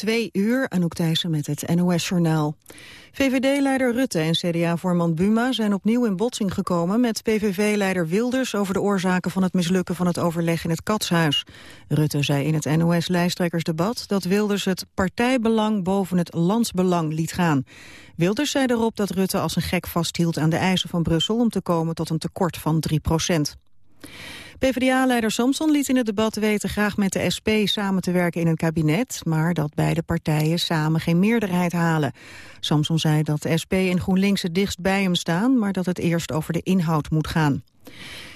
twee uur, Anouk Thijssen met het NOS-journaal. VVD-leider Rutte en CDA-voorman Buma zijn opnieuw in botsing gekomen met PVV-leider Wilders over de oorzaken van het mislukken van het overleg in het Katshuis. Rutte zei in het NOS-lijsttrekkersdebat dat Wilders het partijbelang boven het landsbelang liet gaan. Wilders zei erop dat Rutte als een gek vasthield aan de eisen van Brussel om te komen tot een tekort van 3 procent. PvdA-leider Samson liet in het debat weten graag met de SP samen te werken in een kabinet, maar dat beide partijen samen geen meerderheid halen. Samson zei dat de SP en GroenLinks het dichtst bij hem staan, maar dat het eerst over de inhoud moet gaan.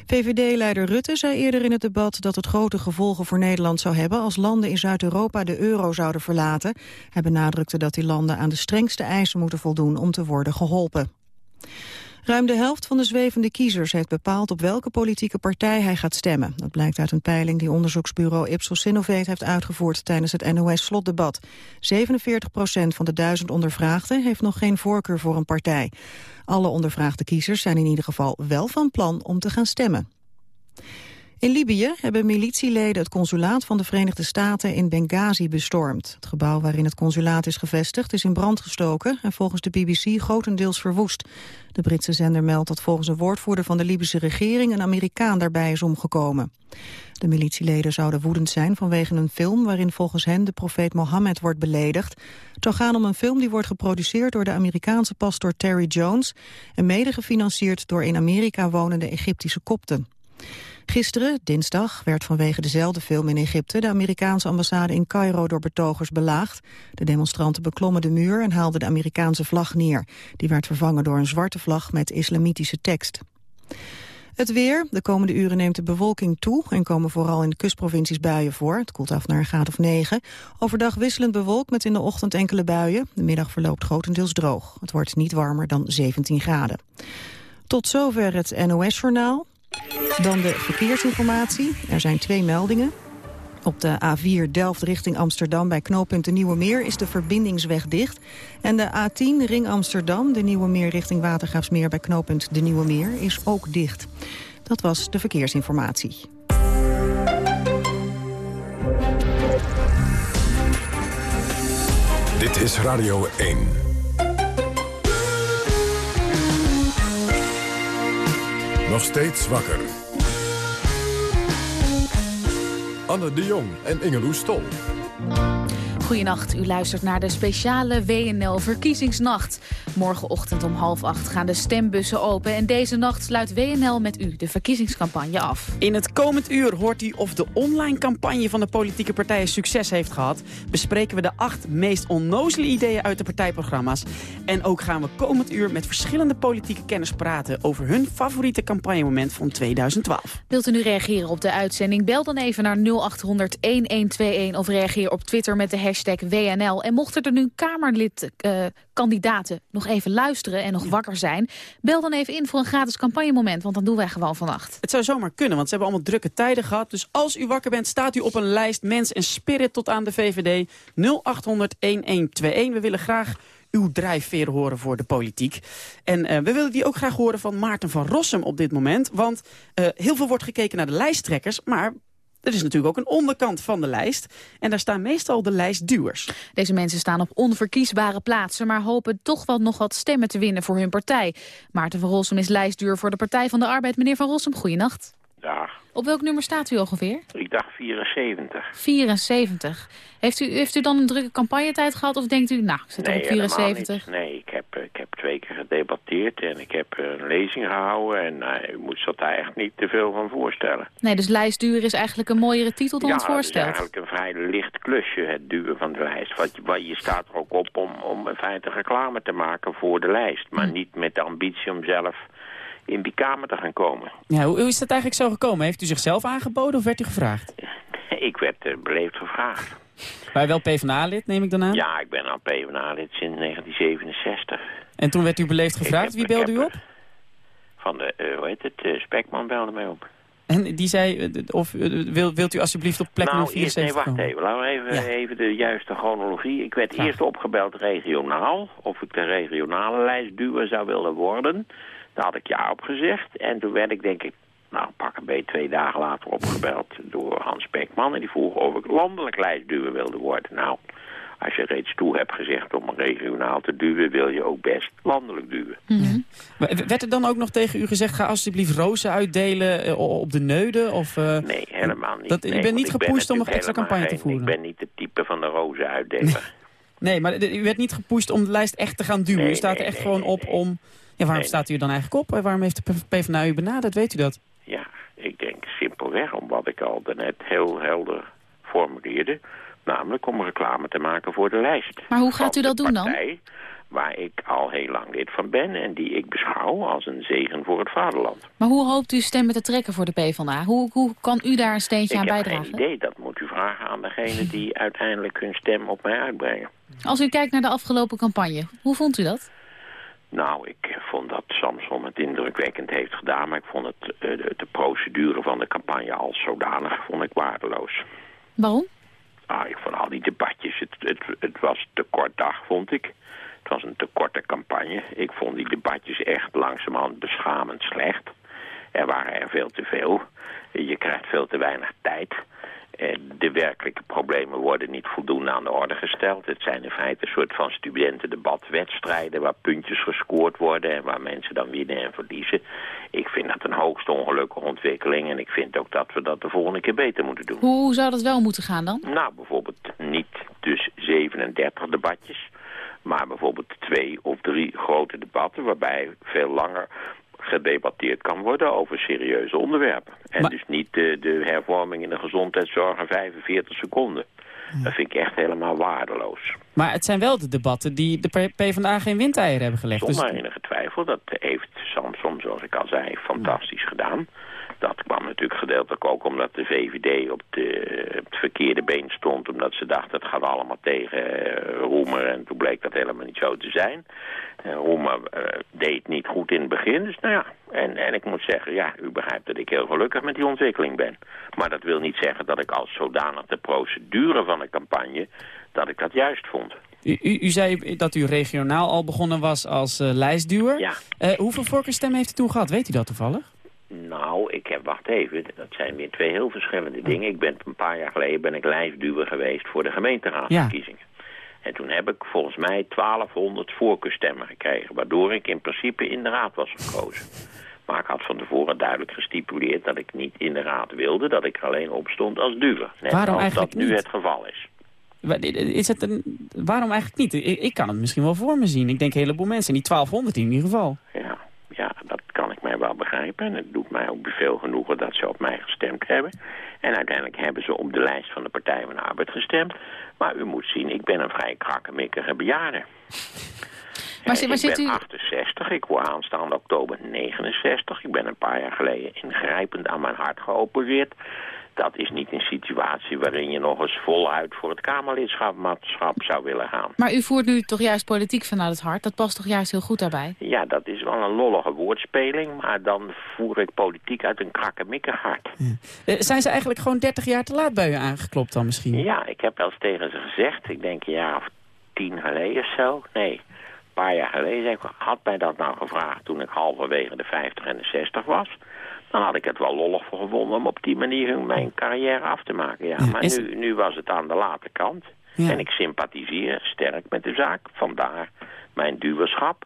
VVD-leider Rutte zei eerder in het debat dat het grote gevolgen voor Nederland zou hebben als landen in Zuid-Europa de euro zouden verlaten. Hij benadrukte dat die landen aan de strengste eisen moeten voldoen om te worden geholpen. Ruim de helft van de zwevende kiezers heeft bepaald op welke politieke partij hij gaat stemmen. Dat blijkt uit een peiling die onderzoeksbureau Ipsos Sinovate heeft uitgevoerd tijdens het NOS-slotdebat. 47 procent van de duizend ondervraagden heeft nog geen voorkeur voor een partij. Alle ondervraagde kiezers zijn in ieder geval wel van plan om te gaan stemmen. In Libië hebben militieleden het consulaat van de Verenigde Staten in Benghazi bestormd. Het gebouw waarin het consulaat is gevestigd is in brand gestoken en volgens de BBC grotendeels verwoest. De Britse zender meldt dat volgens een woordvoerder van de Libische regering een Amerikaan daarbij is omgekomen. De militieleden zouden woedend zijn vanwege een film waarin volgens hen de profeet Mohammed wordt beledigd. Het zou gaan om een film die wordt geproduceerd door de Amerikaanse pastor Terry Jones en mede gefinancierd door in Amerika wonende Egyptische kopten. Gisteren, dinsdag, werd vanwege dezelfde film in Egypte... de Amerikaanse ambassade in Cairo door betogers belaagd. De demonstranten beklommen de muur en haalden de Amerikaanse vlag neer. Die werd vervangen door een zwarte vlag met islamitische tekst. Het weer. De komende uren neemt de bewolking toe en komen vooral in de kustprovincies buien voor. Het koelt af naar een graad of 9. Overdag wisselend bewolkt met in de ochtend enkele buien. De middag verloopt grotendeels droog. Het wordt niet warmer dan 17 graden. Tot zover het NOS-journaal. Dan de verkeersinformatie. Er zijn twee meldingen. Op de A4 Delft richting Amsterdam bij knooppunt de Nieuwe Meer is de verbindingsweg dicht. En de A10 Ring Amsterdam, de Nieuwe Meer richting Watergraafsmeer bij knooppunt de Nieuwe Meer is ook dicht. Dat was de verkeersinformatie. Dit is Radio 1. Nog steeds wakker. Anne de Jong en Ingeloes Stol. Goedenacht, u luistert naar de speciale WNL Verkiezingsnacht. Morgenochtend om half acht gaan de stembussen open... en deze nacht sluit WNL met u de verkiezingscampagne af. In het komend uur hoort u of de online campagne van de politieke partijen succes heeft gehad. Bespreken we de acht meest onnozele ideeën uit de partijprogramma's. En ook gaan we komend uur met verschillende politieke kenners praten... over hun favoriete campagnemoment van 2012. Wilt u nu reageren op de uitzending? Bel dan even naar 0800-1121 of reageer op Twitter met de hashtag WNL. En mochten er nu Kamerlid-kandidaten nog even luisteren en nog wakker zijn... bel dan even in voor een gratis campagnemoment, want dan doen wij gewoon vannacht. Het zou zomaar kunnen, want ze hebben allemaal drukke tijden gehad. Dus als u wakker bent, staat u op een lijst Mens en Spirit tot aan de VVD 0800-1121. We willen graag uw drijfveer horen voor de politiek. En uh, we willen die ook graag horen van Maarten van Rossum op dit moment. Want uh, heel veel wordt gekeken naar de lijsttrekkers, maar er is natuurlijk ook een onderkant van de lijst. En daar staan meestal de lijstduwers. Deze mensen staan op onverkiesbare plaatsen... maar hopen toch wel nog wat stemmen te winnen voor hun partij. Maarten van Rossum is lijstduur voor de Partij van de Arbeid. Meneer van Rossum, goeienacht. Dag. Op welk nummer staat u ongeveer? Ik dacht 74. 74. Heeft u, heeft u dan een drukke campagnetijd gehad of denkt u, nou, ik zit nee, op 74? Nee, ik heb, ik heb twee keer gedebatteerd en ik heb een lezing gehouden. En uh, u moet zich daar echt niet te veel van voorstellen. Nee, dus lijstduur is eigenlijk een mooiere titel dan ja, het voorstelt. Ja, het is eigenlijk een vrij licht klusje, het duwen van de lijst. Want, want je staat er ook op om, om in feite reclame te maken voor de lijst. Maar hm. niet met de ambitie om zelf in die kamer te gaan komen. Ja, hoe, is dat eigenlijk zo gekomen? Heeft u zichzelf aangeboden of werd u gevraagd? Ik werd uh, beleefd gevraagd. Maar wel PvdA-lid, neem ik dan aan? Ja, ik ben al PvdA-lid sinds 1967. En toen werd u beleefd gevraagd. Wie belde u op? Van de, uh, hoe heet het, uh, Spekman belde mij op. En die zei, of wil, wilt u alsjeblieft op plek nou, 74 Nee, wacht even. Laten we even, ja. even de juiste chronologie. Ik werd eerst opgebeld regionaal. Of ik de regionale lijstduwer zou willen worden. Daar had ik ja op gezegd. En toen werd ik denk ik, nou pak een beetje twee dagen later opgebeld door Hans Beckman. En die vroeg of ik landelijk lijstduwer wilde worden. Nou, als je reeds toe hebt gezegd om regionaal te duwen, wil je ook best landelijk duwen. Mhm. Maar Werd er dan ook nog tegen u gezegd, ga alsjeblieft rozen uitdelen eh, op de neuden? Of, eh, Nee, helemaal niet. Dat- je Nee, bent want niet ben gepusht om nog extra campagne te voeren? Ik ben niet de type van de rozen uitdeler. Nee, maar u werd niet gepusht om de lijst echt te gaan duwen. Nee, u staat er echt nee, gewoon nee, op nee. om... Ja, waarom Nee, staat u dan eigenlijk op? En Waarom heeft de PvdA u benaderd? Weet u dat? Ja, ik denk simpelweg om wat ik al daarnet heel helder formuleerde. Namelijk om reclame te maken voor de lijst. Maar hoe gaat u dat doen dan? partij Waar ik al heel lang lid van ben en die ik beschouw als een zegen voor het vaderland. Maar hoe hoopt u stemmen te trekken voor de PvdA? Hoe, hoe kan u daar een steentje ik aan heb bijdragen? geen idee, dat moet u vragen aan degene die uiteindelijk hun stem op mij uitbrengen. Als u kijkt naar de afgelopen campagne, hoe vond u dat? Nou, ik vond dat Samson het indrukwekkend heeft gedaan, maar ik vond het, eh, de, de procedure van de campagne als zodanig vond ik waardeloos. Waarom? Ah, ik vond al die debatjes, het, het, het was te kort dag, vond ik. Het was een te korte campagne. Ik vond die debatjes echt langzamerhand beschamend slecht. Er waren er veel te veel. Je krijgt veel te weinig tijd. De werkelijke problemen worden niet voldoende aan de orde gesteld. Het zijn in feite een soort van studentendebatwedstrijden... waar puntjes gescoord worden en waar mensen dan winnen en verliezen. Ik vind dat een hoogst ongelukkige ontwikkeling... en ik vind ook dat we dat de volgende keer beter moeten doen. Hoe zou dat wel moeten gaan dan? Nou, bijvoorbeeld niet dus 37 debatjes, maar bijvoorbeeld twee of drie grote debatten waarbij veel langer gedebatteerd kan worden over serieuze onderwerpen. En Maar- dus niet de, de hervorming in de gezondheidszorg in 45 seconden. Dat vind ik echt helemaal waardeloos. Maar het zijn wel de debatten die de PvdA geen windeieren hebben gelegd. Dus Zonder enige twijfel, dat heeft Samson, zoals ik al zei, fantastisch gedaan. Dat kwam natuurlijk gedeeltelijk ook omdat de VVD op, de, op het verkeerde been stond. Omdat ze dachten, het gaat allemaal tegen eh, Roemer. En toen bleek dat helemaal niet zo te zijn. Roemer eh, deed niet goed in het begin. Dus nou ja, en, en ik moet zeggen, ja, u begrijpt dat ik heel gelukkig met die ontwikkeling ben. Maar dat wil niet zeggen dat ik als zodanig de procedure van de campagne, dat ik dat juist vond. u, u, u zei dat u regionaal al begonnen was als eh, lijstduwer. Ja. Hoeveel voorkeurstemmen heeft u toen gehad? Weet u dat toevallig? Nou, ik heb, wacht even, dat zijn weer twee heel verschillende dingen. Ik ben een paar jaar geleden ben ik lijstduwer geweest voor de gemeenteraadsverkiezingen. En toen heb ik volgens mij 1200 voorkeurstemmen gekregen, waardoor ik in principe in de raad was gekozen. Maar ik had van tevoren duidelijk gestipuleerd dat ik niet in de raad wilde, dat ik alleen op stond als duwer. Net Waarom als dat nu niet? het geval is. Is het een, waarom eigenlijk niet? Ik, kan het misschien wel voor me zien. Ik denk een heleboel mensen. En die 1200 in ieder geval. Ja, dat kan ik mij wel begrijpen. En het doet mij ook veel genoegen dat ze op mij gestemd hebben. En uiteindelijk hebben ze op de lijst van de Partij van de Arbeid gestemd. Maar u moet zien, ik ben een vrij krakkemikkige bejaarde. Maar Eh, maar ik zit ben u- 68, ik word aanstaande oktober 69. Ik ben een paar jaar geleden ingrijpend aan mijn hart geopereerd. Dat is niet een situatie waarin je nog eens voluit voor het Kamerlidschap zou willen gaan. Maar u voert nu toch juist politiek vanuit het hart? Dat past toch juist heel goed daarbij? Ja, dat is wel een lollige woordspeling, maar dan voer ik politiek uit een krakkemikkig hart. Eh, zijn ze eigenlijk gewoon 30 jaar te laat bij u aangeklopt dan misschien? Ja, ik heb wel eens tegen ze gezegd, ik denk een jaar of tien geleden of zo. Nee, een paar jaar geleden. zei Ik had mij dat nou gevraagd toen ik halverwege de 50 en de 60 was. Dan had ik het wel lollig voor gevonden om op die manier mijn carrière af te maken. Ja, Ja, maar is- nu, nu was het aan de late kant. Ja. En ik sympathiseer sterk met de zaak. Vandaar mijn duwerschap.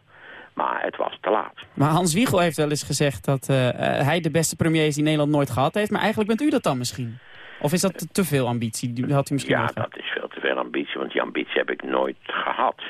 Maar het was te laat. Maar Hans Wiegel heeft wel eens gezegd dat eh, eh, hij de beste premier is die Nederland nooit gehad heeft. Maar eigenlijk bent u dat dan misschien? Of is dat te, veel ambitie? Die had u misschien Ja, dat is veel te veel ambitie, want die ambitie heb ik nooit gehad.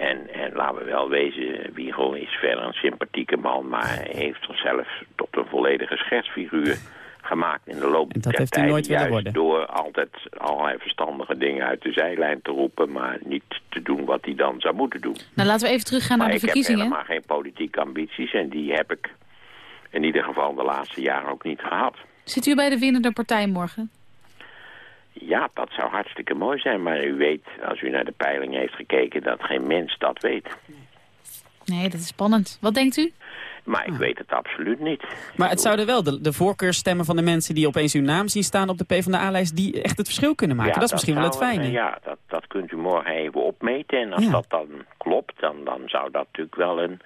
En, en laten we wel wezen, Wiegel is verder een sympathieke man, maar hij heeft zichzelf tot een volledige schetsfiguur gemaakt in de loop En dat der heeft hij tijd, nooit willen juist worden. door altijd allerlei verstandige dingen uit de zijlijn te roepen, maar niet te doen wat hij dan zou moeten doen. Nou, laten we even teruggaan maar naar de ik heb verkiezingen. helemaal geen politieke ambities en die heb ik in ieder geval de laatste jaren ook niet gehad. Zit u bij de winnende partij morgen? Ja, dat zou hartstikke mooi zijn. Maar u weet, als u naar de peiling heeft gekeken, dat geen mens dat weet. Nee, dat is spannend. Wat denkt u? Maar ik weet het absoluut niet. Maar het zouden wel de, de voorkeurstemmen van de mensen die opeens uw naam zien staan op de PvdA-lijst... die echt het verschil kunnen maken. Ja, dat is misschien wel het fijne. Ja, dat, dat kunt u morgen even opmeten. En als Ja. dat dan klopt, dan, dan zou dat natuurlijk wel een,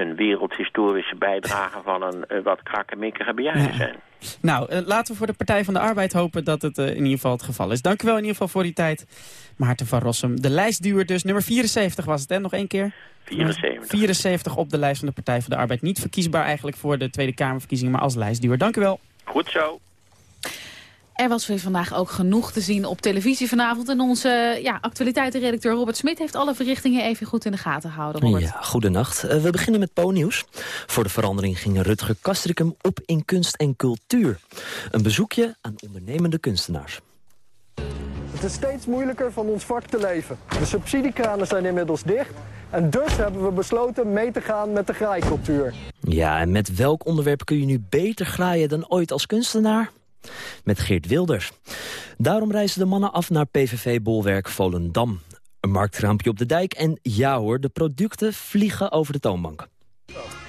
een wereldhistorische bijdrage van een uh, wat krakkemikkige bejaarde zijn. Nou, uh, laten we voor de Partij van de Arbeid hopen dat het uh, in ieder geval het geval is. Dank u wel in ieder geval voor die tijd, Maarten van Rossum. De lijstduur dus, nummer 74 was het, hè? Nog één keer? 74. 74 op de lijst van de Partij van de Arbeid. Niet verkiesbaar eigenlijk voor de Tweede Kamerverkiezingen, maar als lijstduur. Dank u wel. Goed zo. Er was weer vandaag ook genoeg te zien op televisie vanavond. En onze ja, actualiteitenredacteur Robert Smit heeft alle verrichtingen even goed in de gaten gehouden. Robert. Ja, goedenacht. Uh, we beginnen met Po-nieuws. Voor de verandering ging Rutger Kastrikum op in kunst en cultuur. Een bezoekje aan ondernemende kunstenaars. Het is steeds moeilijker van ons vak te leven. De subsidiekranen zijn inmiddels dicht. En dus hebben we besloten mee te gaan met de graaikultuur. Ja, en met welk onderwerp kun je nu beter graaien dan ooit als kunstenaar? Met Geert Wilders. Daarom reizen de mannen af naar PVV-bolwerk Volendam. Een marktraampje op de dijk en ja hoor, de producten vliegen over de toonbank.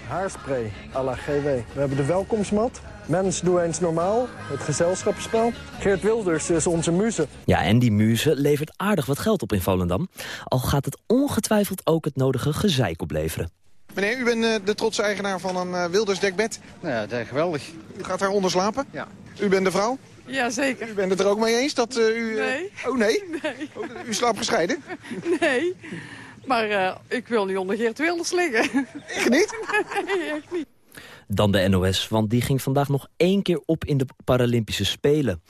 Haarspray à la GW. We hebben de welkomstmat. Mens, doe eens normaal. Het gezelschapsspel. Geert Wilders is onze muze. Ja, en die muze levert aardig wat geld op in Volendam. Al gaat het ongetwijfeld ook het nodige gezeik opleveren. Meneer, u bent uh, de trotse eigenaar van een uh, Wilders dekbed. Ja, dat is geweldig. U gaat daaronder slapen? Ja. U bent de vrouw? Ja, zeker. U bent het er ook mee eens dat uh, u... Nee. Oh, nee? Nee. Oh, u slaapt gescheiden? Nee. Maar ik wil niet onder Geert Wilders liggen. Echt niet? Nee, echt niet. Dan de NOS, want die ging vandaag nog één keer op in de Paralympische Spelen.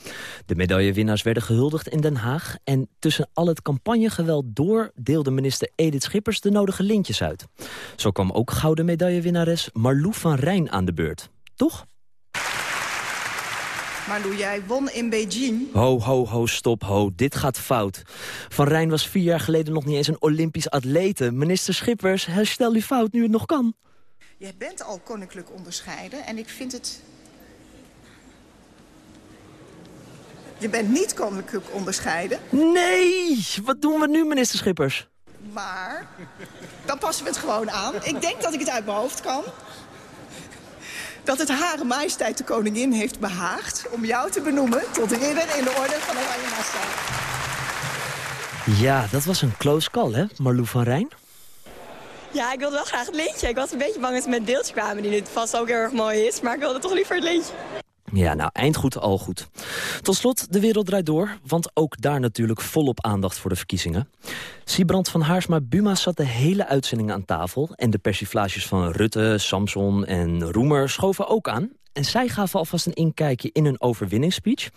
De medaillewinnaars werden gehuldigd in Den Haag... en tussen al het campagnegeweld door deelde minister Edith Schippers de nodige lintjes uit. Zo kwam ook gouden medaillewinnares Marlou van Rijn aan de beurt. Toch? Marlou, jij won in Beijing. Ho, ho, ho, stop, ho. Dit gaat fout. Van Rijn was vier jaar geleden nog niet eens een Olympisch atlete. Minister Schippers, herstel uw fout nu het nog kan. Je bent al koninklijk onderscheiden en ik vind het... Je bent niet koninklijk onderscheiden. Nee! Wat doen we nu, minister Schippers? Maar dan passen we het gewoon aan. Ik denk dat ik het uit mijn hoofd kan. Dat het Hare Majesteit de Koningin heeft behaagd om jou te benoemen tot ridder in de orde van Oranje Nassau. Ja, dat was een close call, hè, Marlou van Rijn? Ja, ik wilde wel graag het lintje. Ik was een beetje bang dat ze met deeltjes kwamen, die nu vast ook heel erg mooi is. Maar ik wilde toch liever het lintje. Ja, nou, eind goed, al goed. Tot slot, de wereld draait door, want ook daar natuurlijk volop aandacht voor de verkiezingen. Siebrand van Haarsma Buma zat de hele uitzending aan tafel... en de persiflages van Rutte, Samson en Roemer schoven ook aan. En zij gaven alvast een inkijkje in hun overwinningsspeech.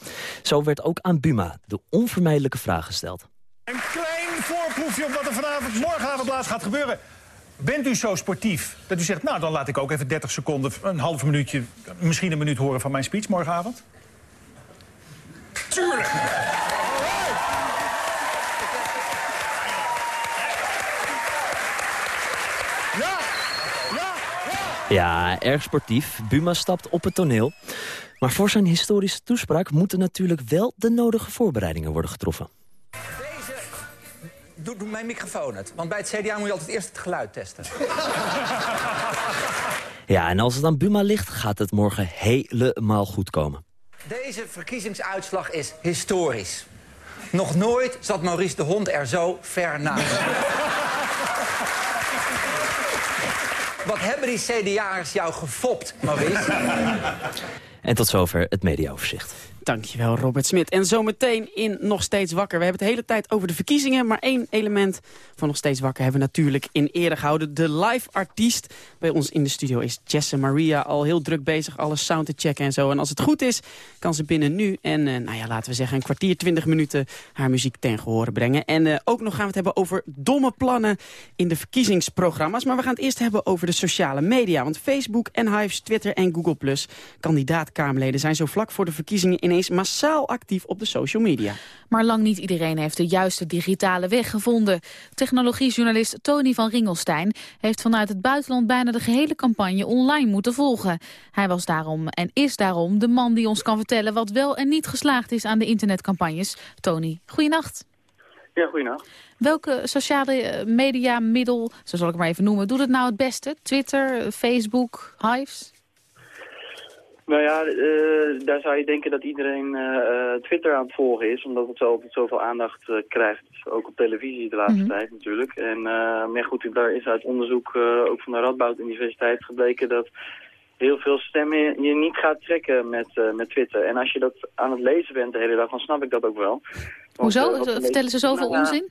Zo werd ook aan Buma de onvermijdelijke vraag gesteld. Een klein voorproefje op wat er vanavond morgenavond laatst gaat gebeuren. Bent u zo sportief dat u zegt, nou dan laat ik ook even 30 seconden, een half minuutje, misschien een minuut horen van mijn speech morgenavond? Tuurlijk! Ja, ja, ja. Ja, erg sportief. Buma stapt op het toneel. Maar voor zijn historische toespraak moeten natuurlijk wel de nodige voorbereidingen worden getroffen. Doe, doe mijn microfoon het. Want bij het CDA moet je altijd eerst het geluid testen. Ja, en als het aan Buma ligt, gaat het morgen helemaal goed komen. Deze verkiezingsuitslag is historisch. Nog nooit zat Maurice de Hond er zo ver naast. Wat hebben die CDA'ers jou gefopt, Maurice? En tot zover het mediaoverzicht. Dankjewel, Robert Smit. En zometeen in Nog Steeds Wakker. We hebben het de hele tijd over de verkiezingen... maar één element van Nog Steeds Wakker hebben we natuurlijk in ere gehouden. De live artiest bij ons in de studio is Jesse Maria. Al heel druk bezig alle sound te checken en zo. En als het goed is, kan ze binnen nu en, uh, nou ja, laten we zeggen... een kwartier, twintig minuten haar muziek ten gehore brengen. En uh, ook nog gaan we het hebben over domme plannen in de verkiezingsprogramma's. Maar we gaan het eerst hebben over de sociale media. Want Facebook en Hives, Twitter en Google+, kandidaat-Kamerleden... zijn zo vlak voor de verkiezingen in ineens massaal actief op de social media. Maar lang niet iedereen heeft de juiste digitale weg gevonden. Technologiejournalist Tony van Ringelstein heeft vanuit het buitenland bijna de gehele campagne online moeten volgen. Hij was daarom en is daarom de man die ons kan vertellen wat wel en niet geslaagd is aan de internetcampagnes. Tony, goeienacht. Ja, goeienacht. Welke sociale media middel, zo zal ik maar even noemen, doet het nou het beste? Twitter, Facebook, Hives? Nou ja, uh, daar zou je denken dat iedereen uh, Twitter aan het volgen is, omdat het zo altijd zoveel aandacht uh, krijgt, ook op televisie de laatste mm -hmm. tijd natuurlijk. En maar goed, daar is uit onderzoek ook van de Radboud Universiteit gebleken dat heel veel stemmen je niet gaat trekken met, met Twitter. En als je dat aan het lezen bent de hele dag, dan snap ik dat ook wel. Want, Hoezo? Vertellen ze zoveel nou, onzin?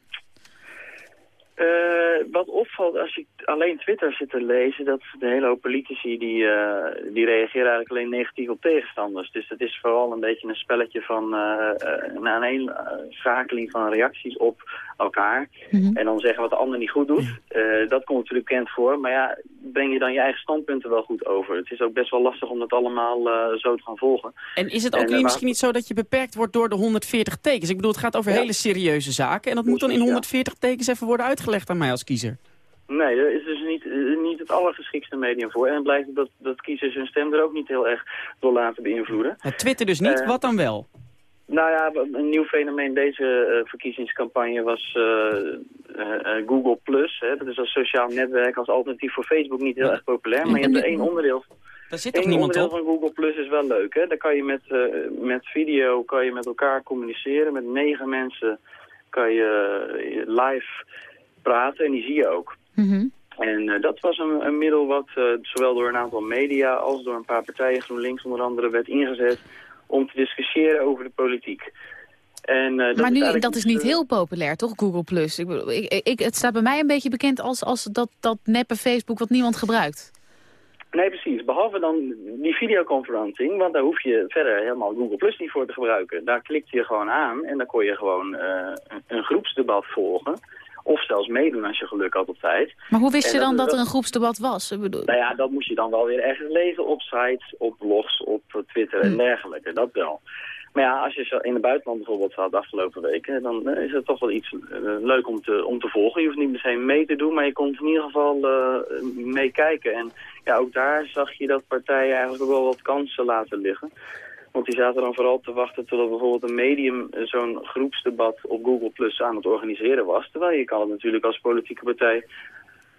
Uh, wat opvalt als je alleen Twitter zit te lezen, dat de hele hoop politici die, uh, die reageren eigenlijk alleen negatief op tegenstanders. Dus het is vooral een beetje een spelletje van uh, een aaneenschakeling van reacties op elkaar. Mm -hmm. En dan zeggen wat de ander niet goed doet. dat komt natuurlijk bekend voor. Maar ja, breng je dan je eigen standpunten wel goed over. Het is ook best wel lastig om dat allemaal zo te gaan volgen. En is het ook en, misschien niet zo dat je beperkt wordt door de 140 tekens? Ik bedoel, het gaat over ja. hele serieuze zaken. En dat moet dan in 140 tekens even worden uitgelegd aan mij als kiezer. Nee, daar is dus niet, niet het allergeschiktste medium voor. En het blijkt dat, dat kiezers hun stem er ook niet heel erg door laten beïnvloeden. Het Twitter dus niet, uh, wat dan wel? Nou ja, een nieuw fenomeen deze uh, verkiezingscampagne was uh, Google+. Plus. Hè. Dat is als sociaal netwerk, als alternatief voor Facebook niet heel erg populair. Maar je hebt er één onderdeel... Daar zit toch niemand onderdeel van Google Plus is wel leuk. Hè? Daar kan je met, met video kan je met elkaar communiceren. Met negen mensen kan je live praten en die zie je ook. Mm -hmm. En uh, dat was een, een middel wat uh, zowel door een aantal media als door een paar partijen, GroenLinks onder andere, werd ingezet om te discussiëren over de politiek. En, uh, dat maar nu, is dat is niet heel populair, toch, Google+. Plus? Ik, ik, ik, het staat bij mij een beetje bekend als, als dat, dat neppe Facebook wat niemand gebruikt. Nee, precies. Behalve dan die videoconferencing, want daar hoef je verder helemaal Google Plus niet voor te gebruiken. Daar klikte je gewoon aan en dan kon je gewoon een, een groepsdebat volgen. Of zelfs meedoen als je geluk had op tijd. Maar hoe wist en je dan dat, dat er een groepsdebat was? Ik bedoel... Nou ja, dat moest je dan wel weer ergens lezen op sites, op blogs, op Twitter en dergelijke. Dat wel. Maar ja, als je zo in het buitenland bijvoorbeeld zat de afgelopen weken, dan is het toch wel iets uh, leuk om te, om te volgen. Je hoeft niet meteen mee te doen, maar je komt in ieder geval uh, meekijken. En ja, ook daar zag je dat partijen eigenlijk ook wel wat kansen laten liggen. Want die zaten dan vooral te wachten totdat bijvoorbeeld een medium zo'n groepsdebat op Google Plus aan het organiseren was. Terwijl je kan het natuurlijk als politieke partij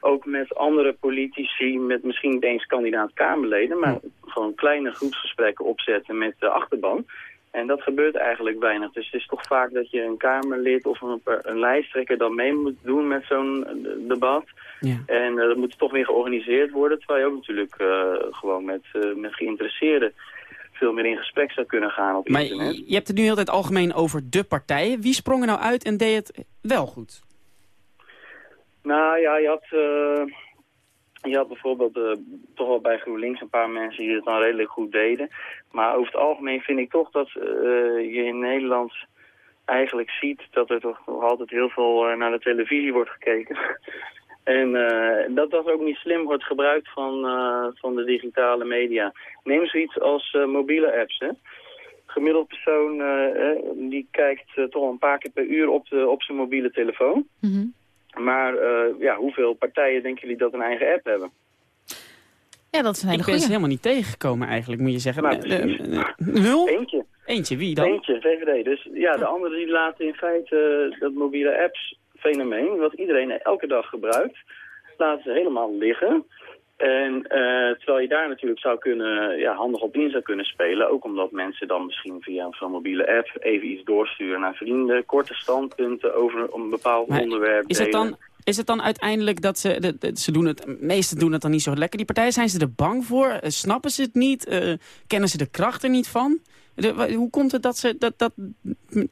ook met andere politici, met misschien niet eens kandidaat Kamerleden, maar gewoon kleine groepsgesprekken opzetten met de achterban. En dat gebeurt eigenlijk weinig. Dus het is toch vaak dat je een Kamerlid of een, een lijsttrekker dan mee moet doen met zo'n debat. Ja. En uh, dat moet toch weer georganiseerd worden, terwijl je ook natuurlijk uh, gewoon met, uh, met geïnteresseerden veel meer in gesprek zou kunnen gaan op maar internet. je hebt het nu heel tijd algemeen over de partijen. Wie sprong er nou uit en deed het wel goed? Nou ja, je had, uh, je had bijvoorbeeld uh, toch wel bij GroenLinks een paar mensen die het dan redelijk goed deden. Maar over het algemeen vind ik toch dat uh, je in Nederland eigenlijk ziet dat er toch nog altijd heel veel naar de televisie wordt gekeken. En uh, dat dat ook niet slim wordt gebruikt van, uh, van de digitale media. Neem zoiets als uh, mobiele apps. Hè. Gemiddeld persoon die kijkt toch een paar keer per uur op, de, op zijn mobiele telefoon. Mm -hmm. Maar ja, hoeveel partijen denken jullie dat een eigen app hebben? Ja, dat is een hele Ik ben ze helemaal niet tegengekomen eigenlijk, moet je zeggen. Nou, Nul? Eentje. Eentje, wie dan? Eentje, VVD. Dus ja, de anderen die laten in feite dat mobiele apps fenomeen, wat iedereen elke dag gebruikt, laten ze helemaal liggen. En uh, terwijl je daar natuurlijk zou kunnen, ja, handig op in zou kunnen spelen. Ook omdat mensen dan misschien via zo'n mobiele app even iets doorsturen naar vrienden. Korte standpunten over een bepaald maar onderwerp is het dan is het dan uiteindelijk dat ze, de, de, ze doen het, meesten doen het dan niet zo lekker. Die partijen, zijn ze er bang voor? Uh, snappen ze het niet? Uh, kennen ze de kracht er niet van? De, hoe komt het dat ze, dat, dat,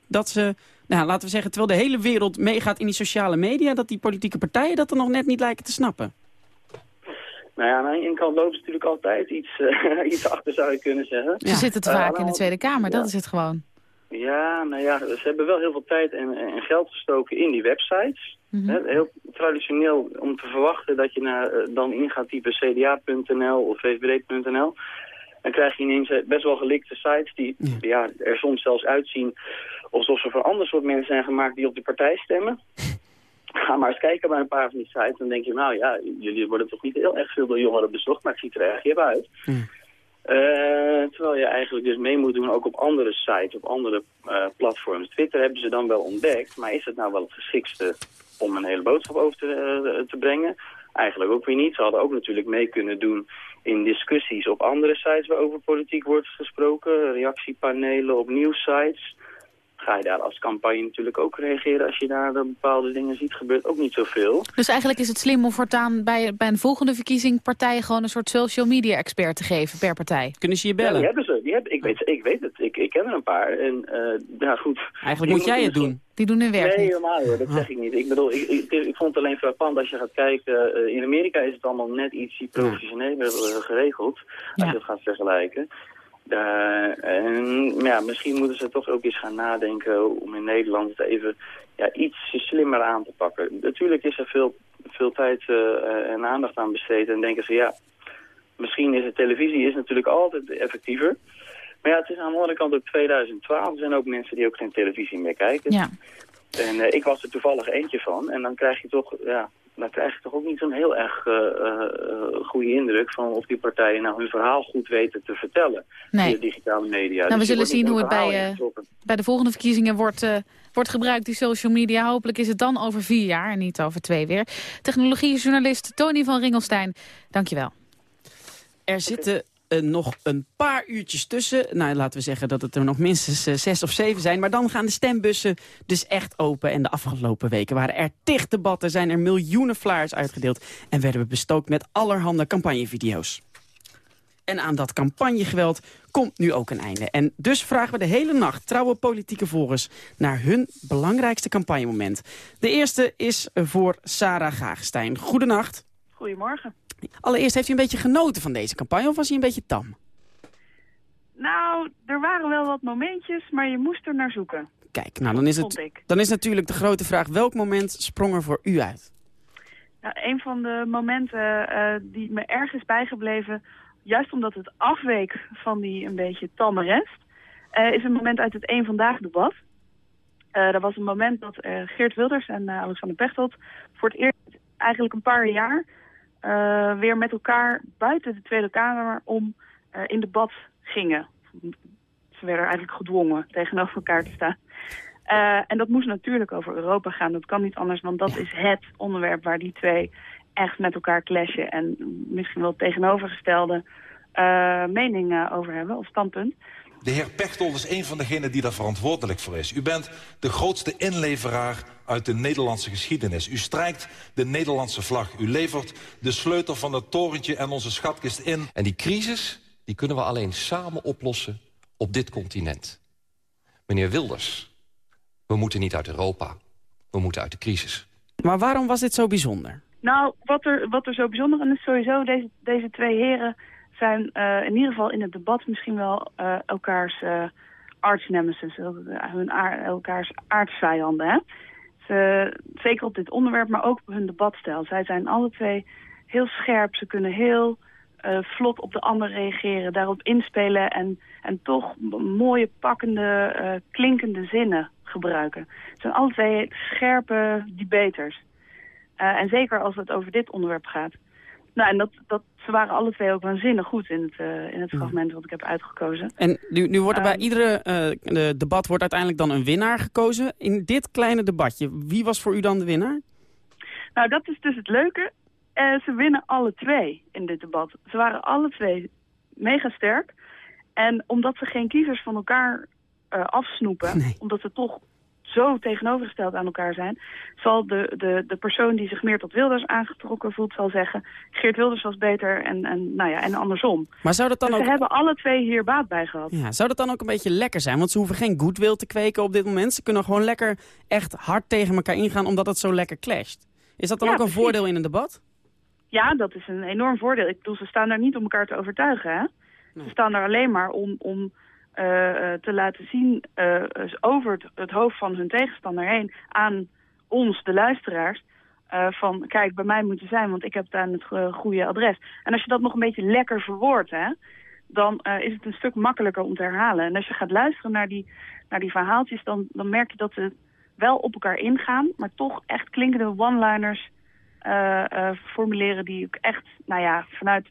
dat ze nou, laten we zeggen, terwijl de hele wereld meegaat in die sociale media... dat die politieke partijen dat er nog net niet lijken te snappen? Nou ja, aan de ene kant lopen ze natuurlijk altijd iets, uh, iets achter, zou je kunnen zeggen. Ze zitten te vaak uh, in de Tweede Kamer, ja. dat is het gewoon. Ja, nou ja, ze hebben wel heel veel tijd en, en geld gestoken in die websites. Mhm. Mm -hmm. Heel traditioneel om te verwachten dat je naar, uh, dan ingaat type cda.nl of vvd.nl. Dan krijg je ineens best wel gelikte sites die ja. ja. er soms zelfs uitzien alsof ze voor ander soort mensen zijn gemaakt die op de partij stemmen. Ga maar eens kijken bij een paar van die sites. Dan denk je, nou ja, jullie worden toch niet heel erg veel door jongeren bezocht, maar het ziet er erg hip uit. Uh, terwijl je eigenlijk dus mee moet doen ook op andere sites, op andere uh, platforms. Twitter hebben ze dan wel ontdekt, maar is het nou wel het geschikste om een hele boodschap over te, uh, te brengen? Eigenlijk ook weer niet. Ze hadden ook natuurlijk mee kunnen doen in discussies op andere sites waar over politiek wordt gesproken, reactiepanelen op nieuwsites ga je daar als campagne natuurlijk ook reageren als je daar bepaalde dingen ziet. Gebeurt ook niet zoveel. Dus eigenlijk is het slim om voortaan bij, bij een volgende verkiezing partijen gewoon een soort social media expert te geven per partij. Kunnen ze je bellen? Ja, die hebben ze. Die hebben, ik, weet, ik weet het. Ik, ik ken er een paar. En uh, ja, goed. Eigenlijk moet jij het doen. Die doen hun werk Nee, helemaal hoor. Dat zeg ik niet. Ik bedoel, ik, ik, ik vond het alleen frappant als je gaat kijken. Uh, in Amerika is het allemaal net iets professioneler geregeld. Als je het gaat vergelijken. Uh, en ja, misschien moeten ze toch ook eens gaan nadenken om in Nederland het even ja, iets slimmer aan te pakken. Natuurlijk is er veel, veel tijd uh, en aandacht aan besteed en denken ze ja, misschien is de televisie is natuurlijk altijd effectiever. Maar ja, het is aan de andere kant ook 2012. Er zijn ook mensen die ook geen televisie meer kijken. Ja. En uh, ik was er toevallig eentje van. En dan krijg je toch, ja, krijg je toch ook niet zo'n heel erg uh, uh, goede indruk van of die partijen nou hun verhaal goed weten te vertellen. Nee. Via digitale media. Nou, dus we zullen zien hoe het bij, bij de volgende verkiezingen wordt, wordt gebruikt, die social media. Hopelijk is het dan over vier jaar en niet over twee weer. Technologiejournalist Tony van Ringelstein, dankjewel. Er zitten nog een paar uurtjes tussen. Nou, laten we zeggen dat het er nog minstens uh, zes of zeven zijn. Maar dan gaan de stembussen dus echt open. En de afgelopen weken waren er tig debatten, zijn er miljoenen flyers uitgedeeld... en werden we bestookt met allerhande campagnevideo's. En aan dat campagnegeweld komt nu ook een einde. En dus vragen we de hele nacht trouwe politieke volgers... naar hun belangrijkste campagnemoment. De eerste is voor Sarah Gagestein. Goedenacht. Goedemorgen. Allereerst, heeft u een beetje genoten van deze campagne of was hij een beetje tam? Nou, er waren wel wat momentjes, maar je moest er naar zoeken. Kijk, nou dan is, het, dan is natuurlijk de grote vraag, welk moment sprong er voor u uit? Nou, een van de momenten uh, die me erg is bijgebleven, juist omdat het afweek van die een beetje tamme rest, uh, is een moment uit het Eén Vandaag debat. Uh, dat was een moment dat Geert Wilders en Alexander Pechtold voor het eerst eigenlijk een paar jaar uh, weer met elkaar buiten de Tweede Kamer om uh, in debat gingen. Ze werden eigenlijk gedwongen tegenover elkaar te staan. Uh, en dat moest natuurlijk over Europa gaan. Dat kan niet anders, want dat is het onderwerp waar die twee echt met elkaar clashen. En misschien wel tegenovergestelde meningen over hebben, of standpunt. De heer Pechtold is een van degenen die daar verantwoordelijk voor is. U bent de grootste inleveraar uit de Nederlandse geschiedenis. U strijkt de Nederlandse vlag. U levert de sleutel van het torentje en onze schatkist in. En die crisis die kunnen we alleen samen oplossen op dit continent. Meneer Wilders, we moeten niet uit Europa. We moeten uit de crisis. Maar waarom was dit zo bijzonder? Nou, wat er, wat er zo bijzonder aan is sowieso... deze, deze twee heren zijn uh, in ieder geval in het debat misschien wel uh, elkaars uh, arch-nemesis, hun elkaars aardsvijanden. Ze, zeker op dit onderwerp, maar ook op hun debatstijl. Zij zijn alle twee heel scherp, ze kunnen heel vlot op de ander reageren, daarop inspelen en, en toch mooie, pakkende, klinkende zinnen gebruiken. Ze zijn alle twee scherpe debaters. en zeker als het over dit onderwerp gaat. Nou, en dat, dat, ze waren alle twee ook waanzinnig goed in het, uh, in het fragment wat ik heb uitgekozen. En nu, nu wordt er bij um, iedere uh, de debat wordt uiteindelijk dan een winnaar gekozen. In dit kleine debatje, wie was voor u dan de winnaar? Nou, dat is dus het leuke. Uh, ze winnen alle twee in dit debat. Ze waren alle twee mega sterk. En omdat ze geen kiezers van elkaar afsnoepen, nee. omdat ze toch zo tegenovergesteld aan elkaar zijn... zal de, de, de persoon die zich meer tot Wilders aangetrokken voelt... zal zeggen, Geert Wilders was beter en, en, nou ja, en andersom. Maar zou dat dan dus ook... ze hebben alle twee hier baat bij gehad. Ja, zou dat dan ook een beetje lekker zijn? Want ze hoeven geen goodwill te kweken op dit moment. Ze kunnen gewoon lekker echt hard tegen elkaar ingaan... omdat het zo lekker clasht. Is dat dan ja, ook een precies. voordeel in een debat? Ja, dat is een enorm voordeel. Ik bedoel, ze staan daar niet om elkaar te overtuigen, hè? Nee. Ze staan daar alleen maar om... om te laten zien uh, over het, hoofd van hun tegenstander heen aan ons, de luisteraars, van kijk, bij mij moeten zijn, want ik heb daar het goede adres. En als je dat nog een beetje lekker verwoordt, dan is het een stuk makkelijker om te herhalen. En als je gaat luisteren naar die, naar die verhaaltjes, dan, dan merk je dat ze wel op elkaar ingaan, maar toch echt klinkende one-liners formuleren die ook echt, nou ja, vanuit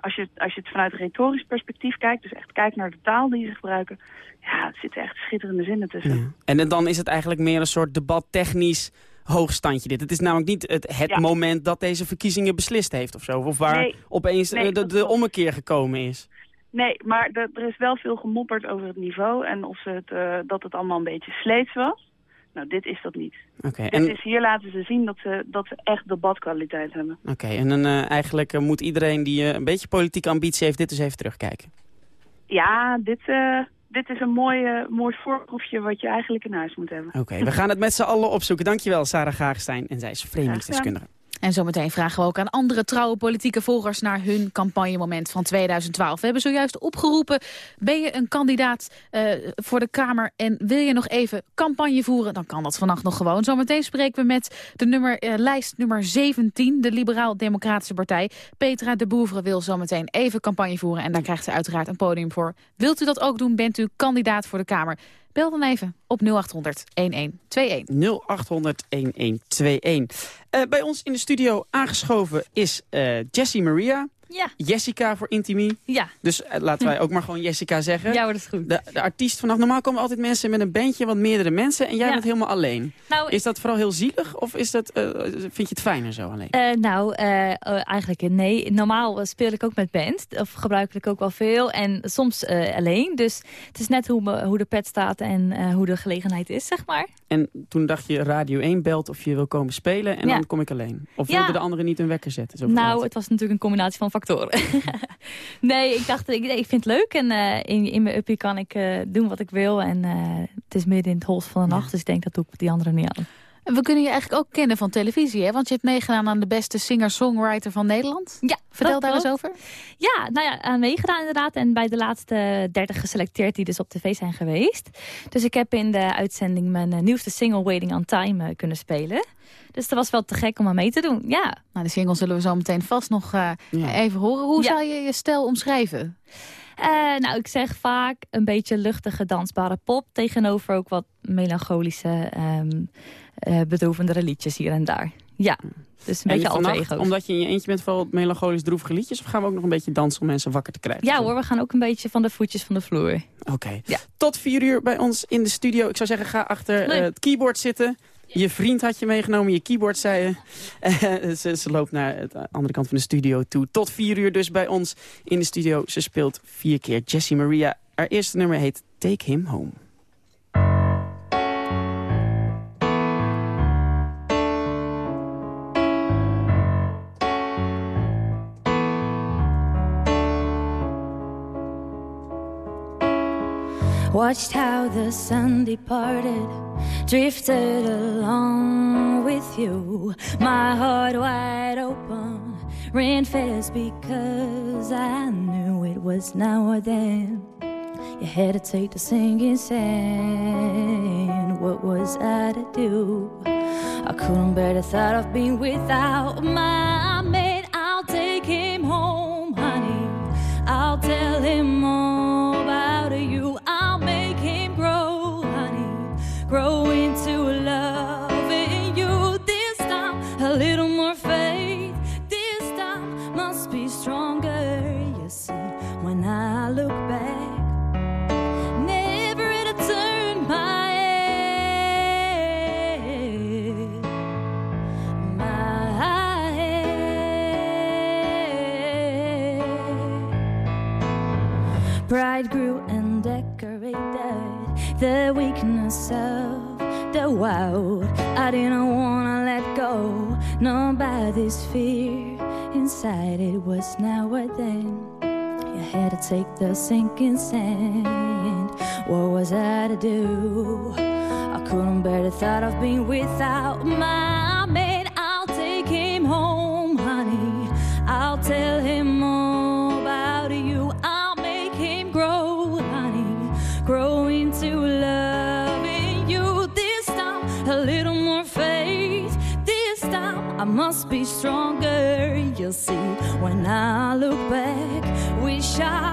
als je, als je het vanuit retorisch perspectief kijkt, dus echt kijkt naar de taal die ze gebruiken, ja, het zitten echt schitterende zinnen tussen. Ja. En dan is het eigenlijk meer een soort debattechnisch hoogstandje dit. Het is namelijk niet het, het moment dat deze verkiezingen beslist heeft of zo. Of waar Nee. opeens Nee, eh, de, de ommekeer gekomen is. Nee, maar er, is wel veel gemopperd over het niveau en of ze het, eh, dat het allemaal een beetje sleets was. Nou, dit is dat niet. Oké, en, is, hier laten ze zien dat ze, dat ze echt debatkwaliteit hebben. oké, en dan eh, eigenlijk eh, moet iedereen die eh, een beetje politieke ambitie heeft... dit eens even terugkijken. Ja, dit, dit is een mooi, mooi voorproefje wat je eigenlijk in huis moet hebben. Oké, we gaan het met z'n allen opzoeken. Dankjewel, Sarah Gaagstein. En zij is vreemdingsdeskundige. En zometeen vragen we ook aan andere trouwe politieke volgers naar hun campagnemoment van 2012. We hebben zojuist opgeroepen, ben je een kandidaat eh, voor de Kamer en wil je nog even campagne voeren? Dan kan dat vannacht nog gewoon. Zometeen spreken we met de nummer, eh, lijst nummer 17, de Liberaal-Democratische Partij. Petra de Boevre wil zometeen even campagne voeren en daar krijgt ze uiteraard een podium voor. Wilt u dat ook doen, bent u kandidaat voor de Kamer? Bel dan even op 0800 1121. 0800 1121. Eh, bij ons in de studio aangeschoven is eh Jessie Maria. Ja. Jessica voor Intimi. Ja. Dus eh, laten wij ook maar gewoon Jessica zeggen. Ja, hoor, dat is goed. De, de artiest vanaf. Normaal komen altijd mensen met een bandje, want meerdere mensen. En jij Ja. bent helemaal alleen. Nou, is dat vooral heel zielig? Of is dat, eh, vind je het fijner zo alleen? Eh, nou, eh, eigenlijk nee. Normaal speel ik ook met band. Of gebruik ik ook wel veel. En soms alleen. Dus het is net hoe, me, hoe de pet staat en hoe de gelegenheid is, zeg maar. En toen dacht je Radio 1 belt of je wil komen spelen. En Ja. dan kom ik alleen. Of Ja. wilde de anderen niet een wekker zetten? Zo nou, het was natuurlijk een combinatie van factoren. nee, ik dacht, ik, ik vind het leuk. En eh, in, in mijn uppie kan ik eh, doen wat ik wil. En eh, het is midden in het holst van de nacht. Dus ik denk, dat doe ik die anderen niet aan. En we kunnen je eigenlijk ook kennen van televisie, hè? Want je hebt meegedaan aan de beste singer-songwriter van Nederland. Ja, Vertel dat daar eens over. Ja, nou ja, aan meegedaan inderdaad. En bij de laatste 30 geselecteerd die dus op tv zijn geweest. Dus ik heb in de uitzending mijn eh, nieuwste single Waiting on Time eh, kunnen spelen. Dus dat was wel te gek om aan mee te doen, ja. Nou, de single zullen we zo meteen vast nog eh, Ja. even horen. Hoe Ja. zou je je stijl omschrijven? Eh, nou, ik zeg vaak een beetje luchtige, dansbare pop. Tegenover ook wat melancholische, eh, bedroevendere liedjes hier en daar. Ja, dus een En beetje alter omdat je in je eentje bent vooral melancholisch droevige liedjes? Of gaan we ook nog een beetje dansen om mensen wakker te krijgen? Ja hoor, we gaan ook een beetje van de voetjes van de vloer. Oké. Tot vier uur bij ons in de studio. Ik zou zeggen, ga achter het keyboard zitten. Je vriend had je meegenomen, je keyboard zei je. Eh, ze, ze loopt naar de andere kant van de studio toe. Tot vier uur dus bij ons in de studio. Ze speelt vier keer Jessie Maria. Haar eerste nummer heet Take Him Home. Watched how the sun departed, drifted along with you. My heart wide open, ran fast because I knew it was now or then. You had to take the sinking sand. What was I to do? I couldn't bear the thought of being without my man. I'll take him home, honey. I'll tell the weakness of the wild. I didn't wanna let go, nobody's fear inside. It was now or then. You had to take the sinking sand. What was I to do? I couldn't bear the thought of being without my Yeah.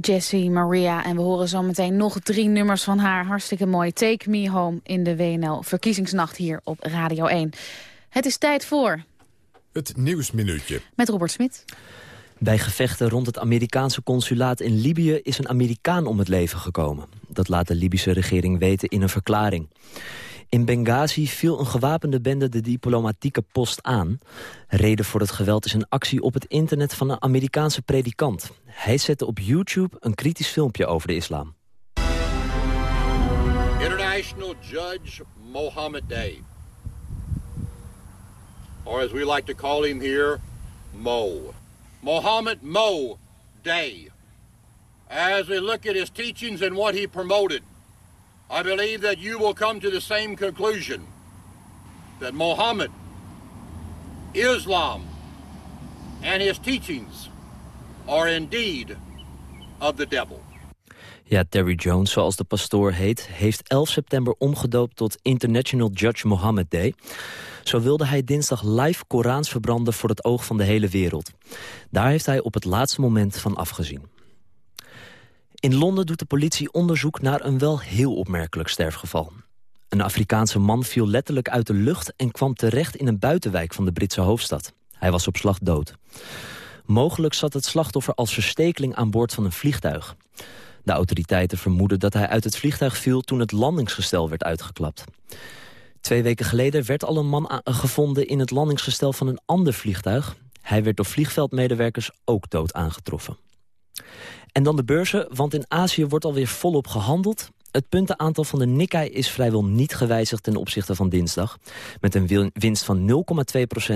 Jessie Maria. En we horen zometeen nog drie nummers van haar. Hartstikke mooi. Take Me Home in de WNL Verkiezingsnacht hier op Radio 1. Het is tijd voor... Het Nieuwsminuutje. Met Robert Smit. Bij gevechten rond het Amerikaanse consulaat in Libië is een Amerikaan om het leven gekomen. Dat laat de Libische regering weten in een verklaring. In Benghazi viel een gewapende bende de diplomatieke post aan. Reden voor het geweld is een actie op het internet van een Amerikaanse predikant. Hij zette op YouTube een kritisch filmpje over de islam. International Judge Mohammed Day. Or as we like to call him here, Mo. Mohammed Mo Day. As we look at his teachings and what he promoted, I believe that you will come to the same conclusion that Mohammed, Islam, and his teachings are indeed of the devil. Ja, Terry Jones, zoals de pastoor heet, heeft 11 september omgedoopt tot International Judge Mohammed Day. Zo wilde hij dinsdag live Korans verbranden voor het oog van de hele wereld. Daar heeft hij op het laatste moment van afgezien. In Londen doet de politie onderzoek naar een wel heel opmerkelijk sterfgeval. Een Afrikaanse man viel letterlijk uit de lucht en kwam terecht in een buitenwijk van de Britse hoofdstad. Hij was op slag dood. Mogelijk zat het slachtoffer als verstekeling aan boord van een vliegtuig. De autoriteiten vermoeden dat hij uit het vliegtuig viel toen het landingsgestel werd uitgeklapt. Twee weken geleden werd al een man gevonden in het landingsgestel van een ander vliegtuig. Hij werd door vliegveldmedewerkers ook dood aangetroffen. En dan de beurzen, want in Azië wordt alweer volop gehandeld. Het puntenaantal van de Nikkei is vrijwel niet gewijzigd ten opzichte van dinsdag. Met een winst van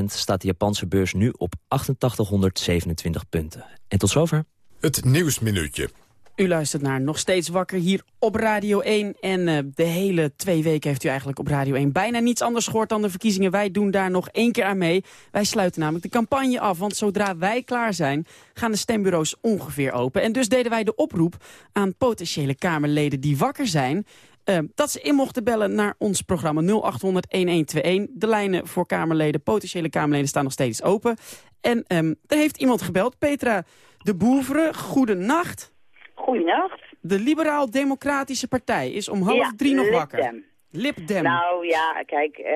0,2% staat de Japanse beurs nu op 8827 punten. En tot zover. Het Nieuwsminuutje. U luistert naar Nog Steeds Wakker hier op Radio 1. En uh, de hele twee weken heeft u eigenlijk op Radio 1 bijna niets anders gehoord dan de verkiezingen. Wij doen daar nog één keer aan mee. Wij sluiten namelijk de campagne af. Want zodra wij klaar zijn, gaan de stembureaus ongeveer open. En dus deden wij de oproep aan potentiële Kamerleden die wakker zijn... Uh, dat ze in mochten bellen naar ons programma 0800-1121. De lijnen voor Kamerleden, potentiële Kamerleden staan nog steeds open. En um, er heeft iemand gebeld, Petra de Boevere. Goedenacht. Goedenacht. De Liberaal-Democratische Partij is om half ja, drie nog Lip wakker. Dem. Lip Dem. Nou ja, kijk, uh,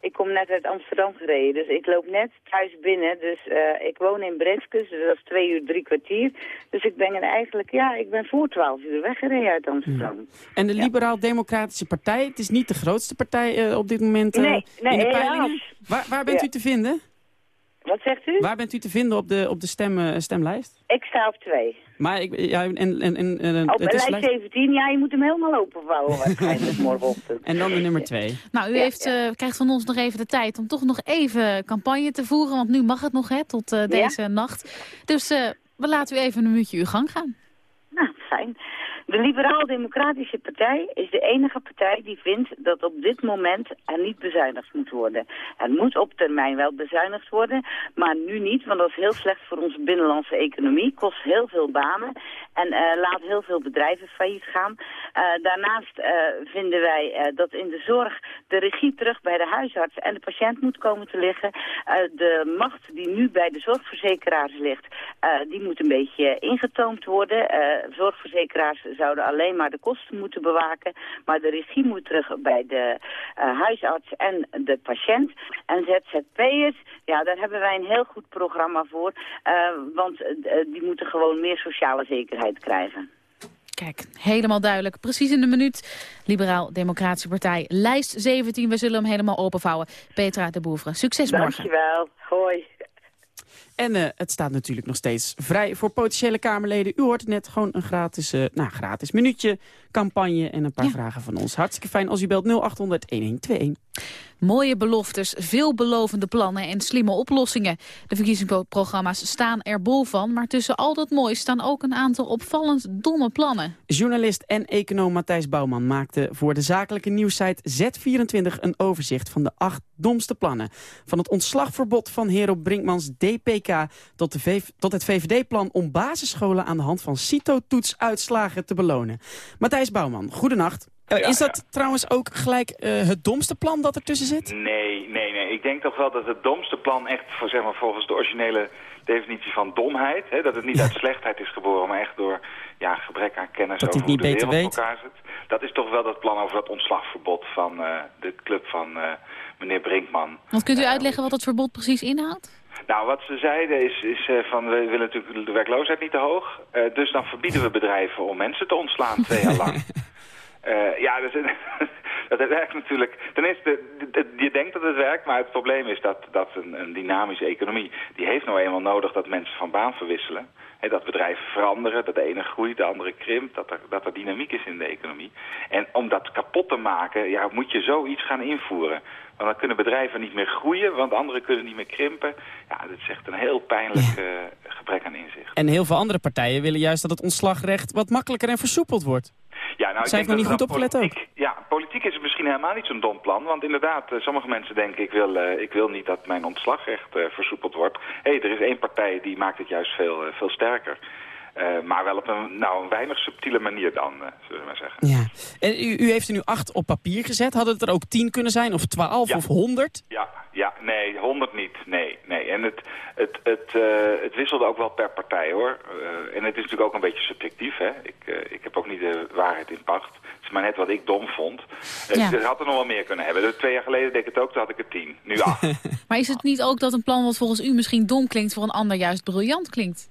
ik kom net uit Amsterdam gereden, dus ik loop net thuis binnen. Dus uh, ik woon in Brenskus, dus dat is twee uur, drie kwartier. Dus ik ben er eigenlijk, ja, ik ben voor twaalf uur weggereden uit Amsterdam. Ja. En de Liberaal-Democratische Partij, het is niet de grootste partij uh, op dit moment nee, nee, in de peilingen. Waar, waar bent u te vinden? Wat zegt u? Waar bent u te vinden op de, op de stem, stemlijst? Ik sta op twee. Maar ik, ja, en, en, en, en, op het is lijst 17, ja, je moet hem helemaal openvouwen waarschijnlijk morgenochtend. En dan de nummer 2. Nou, u Ja, heeft, ja. uh, krijgt van ons nog even de tijd om toch nog even campagne te voeren. Want nu mag het nog, hè, tot uh, deze nacht. Dus uh, we laten u even een minuutje uw gang gaan. Nou, fijn. De Liberaal-Democratische Partij is de enige partij die vindt dat op dit moment er niet bezuinigd moet worden. Er moet op termijn wel bezuinigd worden, maar nu niet, want dat is heel slecht voor onze binnenlandse economie, kost heel veel banen en uh, laat heel veel bedrijven failliet gaan. Uh, daarnaast uh, vinden wij dat in de zorg de regie terug bij de huisarts en de patiënt moet komen te liggen. de macht die nu bij de zorgverzekeraars ligt, die moet een beetje ingetoomd worden. zorgverzekeraars zouden alleen maar de kosten moeten bewaken. Maar de regie moet terug bij de huisarts en de patiënt. En ZZP'ers, ja, daar hebben wij een heel goed programma voor. Want die moeten gewoon meer sociale zekerheid krijgen. Kijk, helemaal duidelijk. Precies in de minuut. Liberaal-Democratische Partij. Lijst 17. We zullen hem helemaal openvouwen. Petra de Boevre. Succes morgen. Dankjewel. Hoi. En uh, het staat natuurlijk nog steeds vrij voor potentiële Kamerleden. U hoort net gewoon een gratis, uh, nou, gratis minuutje, campagne en een paar ja. vragen van ons. Hartstikke fijn als u belt 0800-1121. Mooie beloftes, veelbelovende plannen en slimme oplossingen. De verkiezingsprogramma's staan er bol van, maar tussen al dat moois staan ook een aantal opvallend domme plannen. Journalist en econoom Matthijs Bouwman maakte voor de zakelijke nieuwssite Z24 een overzicht van de acht domste plannen. Van het ontslagverbod van Hero Brinkmans DPK tot, de v tot het VVD-plan om basisscholen aan de hand van CITO-toetsuitslagen te belonen. Matthijs Bouwman, goedenacht. Eh, Ja, is dat trouwens ook gelijk eh, het domste plan dat ertussen zit? Nee, nee, nee. Ik denk toch wel dat het domste plan echt, voor, zeg maar, volgens de originele definitie van domheid, hè, dat het niet uit slechtheid is geboren, maar echt door ja, gebrek aan kennis Dat over het hoe niet de beter wereld elkaar zit. Dat is toch wel dat plan over dat ontslagverbod van eh, de club van eh, meneer Brinkman. Want kunt u uitleggen wat het verbod precies inhoudt? Nou, wat ze zeiden is, is eh, van we willen natuurlijk de werkloosheid niet te hoog. eh, dus dan verbieden we bedrijven om mensen te ontslaan twee jaar lang. Eh, ja, dus, dat werkt natuurlijk. Ten eerste, je denkt dat het werkt, maar het probleem is dat, dat een, een dynamische economie... die heeft nou eenmaal nodig dat mensen van baan verwisselen. Hè, dat bedrijven veranderen, dat de ene groeit, de andere krimpt, dat er, dat er dynamiek is in de economie. En om dat kapot te maken, ja, moet je zoiets gaan invoeren. Want dan kunnen bedrijven niet meer groeien, want anderen kunnen niet meer krimpen. Ja, dat is echt een heel pijnlijk eh, gebrek aan inzicht. En heel veel andere partijen willen juist dat het ontslagrecht wat makkelijker en versoepeld wordt. Ja, nou, ik Zij denk nog niet goed opgelet politiek- Ja, politiek is het misschien helemaal niet zo'n dom plan. Want inderdaad, eh, sommige mensen denken, ik wil, eh, ik wil niet dat mijn ontslagrecht versoepeld wordt. Hé, hey, er is één partij die maakt het juist veel, veel sterker. Eh, maar wel op een, nou, een weinig subtiele manier dan, eh, zullen we maar zeggen. Ja. En u, u heeft er nu acht op papier gezet. Hadden het er ook tien kunnen zijn, of twaalf, Ja. of honderd? Ja, ja, nee, 100 niet. Nee, nee. En het, het, het, eh, het wisselde ook wel per partij, hoor. Eh, en het is natuurlijk ook een beetje subjectief, hè. Ik, eh, ik heb ook niet de waarheid in pacht. Het is maar net wat ik dom vond. Ja. Ik had er nog wel meer kunnen hebben. Dus Twee jaar geleden deed ik het ook, toen had ik er tien. Nu acht. Maar is het niet ook dat een plan wat volgens u misschien dom klinkt... voor een ander juist briljant klinkt?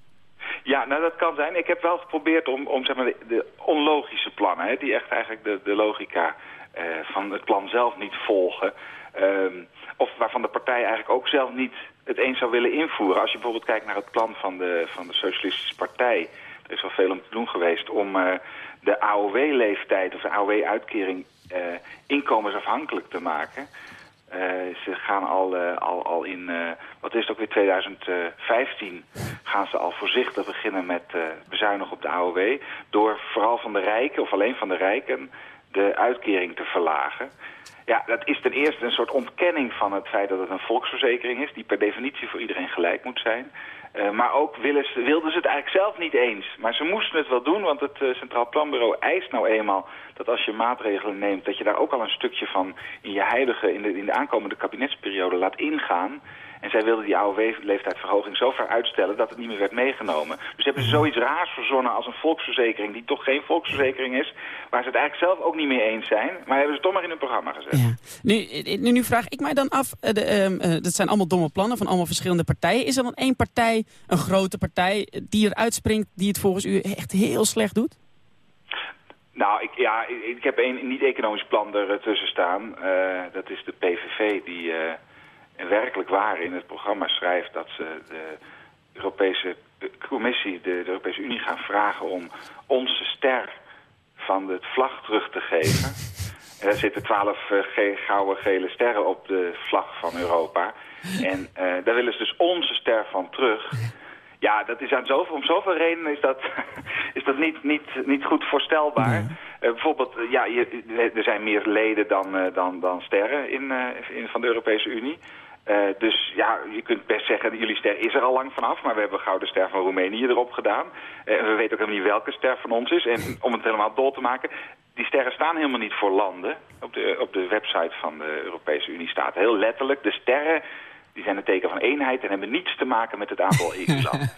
Ja, nou dat kan zijn. Ik heb wel geprobeerd om, om zeg maar, de, onlogische plannen, hè, die echt eigenlijk de, de logica eh, van het plan zelf niet volgen. ehm, of waarvan de partij eigenlijk ook zelf niet het eens zou willen invoeren. Als je bijvoorbeeld kijkt naar het plan van de, van de Socialistische Partij. Er is wel veel om te doen geweest om eh, de AOW-leeftijd of de AOW-uitkering eh, inkomensafhankelijk te maken. Eh, ze gaan al, eh, al, al in, eh, wat is het ook weer, 2015 gaan ze al voorzichtig beginnen met bezuinigen op de AOW. Door vooral van de rijken, of alleen van de rijken, de uitkering te verlagen. Ja, dat is ten eerste een soort ontkenning van het feit dat het een volksverzekering is... die per definitie voor iedereen gelijk moet zijn. Eh, maar ook willen ze, wilden ze het eigenlijk zelf niet eens. Maar ze moesten het wel doen, want het eh, Centraal Planbureau eist nou eenmaal... dat als je maatregelen neemt, dat je daar ook al een stukje van... in je heilige, in de, in de aankomende kabinetsperiode laat ingaan... En zij wilden die AOW-leeftijdsverhoging zo ver uitstellen dat het niet meer werd meegenomen. Dus hebben ze zoiets raars verzonnen als een volksverzekering die toch geen volksverzekering is. Waar ze het eigenlijk zelf ook niet mee eens zijn. Maar hebben ze toch maar in hun programma gezet. Nu, eh, nu, nu vraag ik mij dan af, eh, de, ehm, eh, dat zijn allemaal domme plannen van allemaal verschillende partijen. Is er dan één partij, een grote partij, die eruit springt die het volgens u echt heel slecht doet? Nou, ik, ja, ik, ik heb een niet-economisch plan ertussen staan. Eh, dat is de PVV die eh, werkelijk waar in het programma schrijft dat ze de Europese Commissie, de, de Europese Unie gaan vragen om onze ster van de vlag terug te geven. En daar zitten twaalf eh, ge gouden gele sterren op de vlag van Europa. En eh, daar willen ze dus onze ster van terug. Ja, dat is aan zoveel, om zoveel redenen is dat, is dat niet, niet, niet goed voorstelbaar. Eh, bijvoorbeeld, ja, je, er zijn meer leden dan, dan, dan sterren in, in, van de Europese Unie. Eh, dus ja, je kunt best zeggen, jullie ster is er al lang vanaf, maar we hebben gouden ster van Roemenië erop gedaan. Eh, en we weten ook helemaal niet welke ster van ons is. En om het helemaal dol te maken, die sterren staan helemaal niet voor landen. Op de, op de website van de Europese Unie staat heel letterlijk, de sterren die zijn een teken van eenheid en hebben niets te maken met het aantal EU-landen.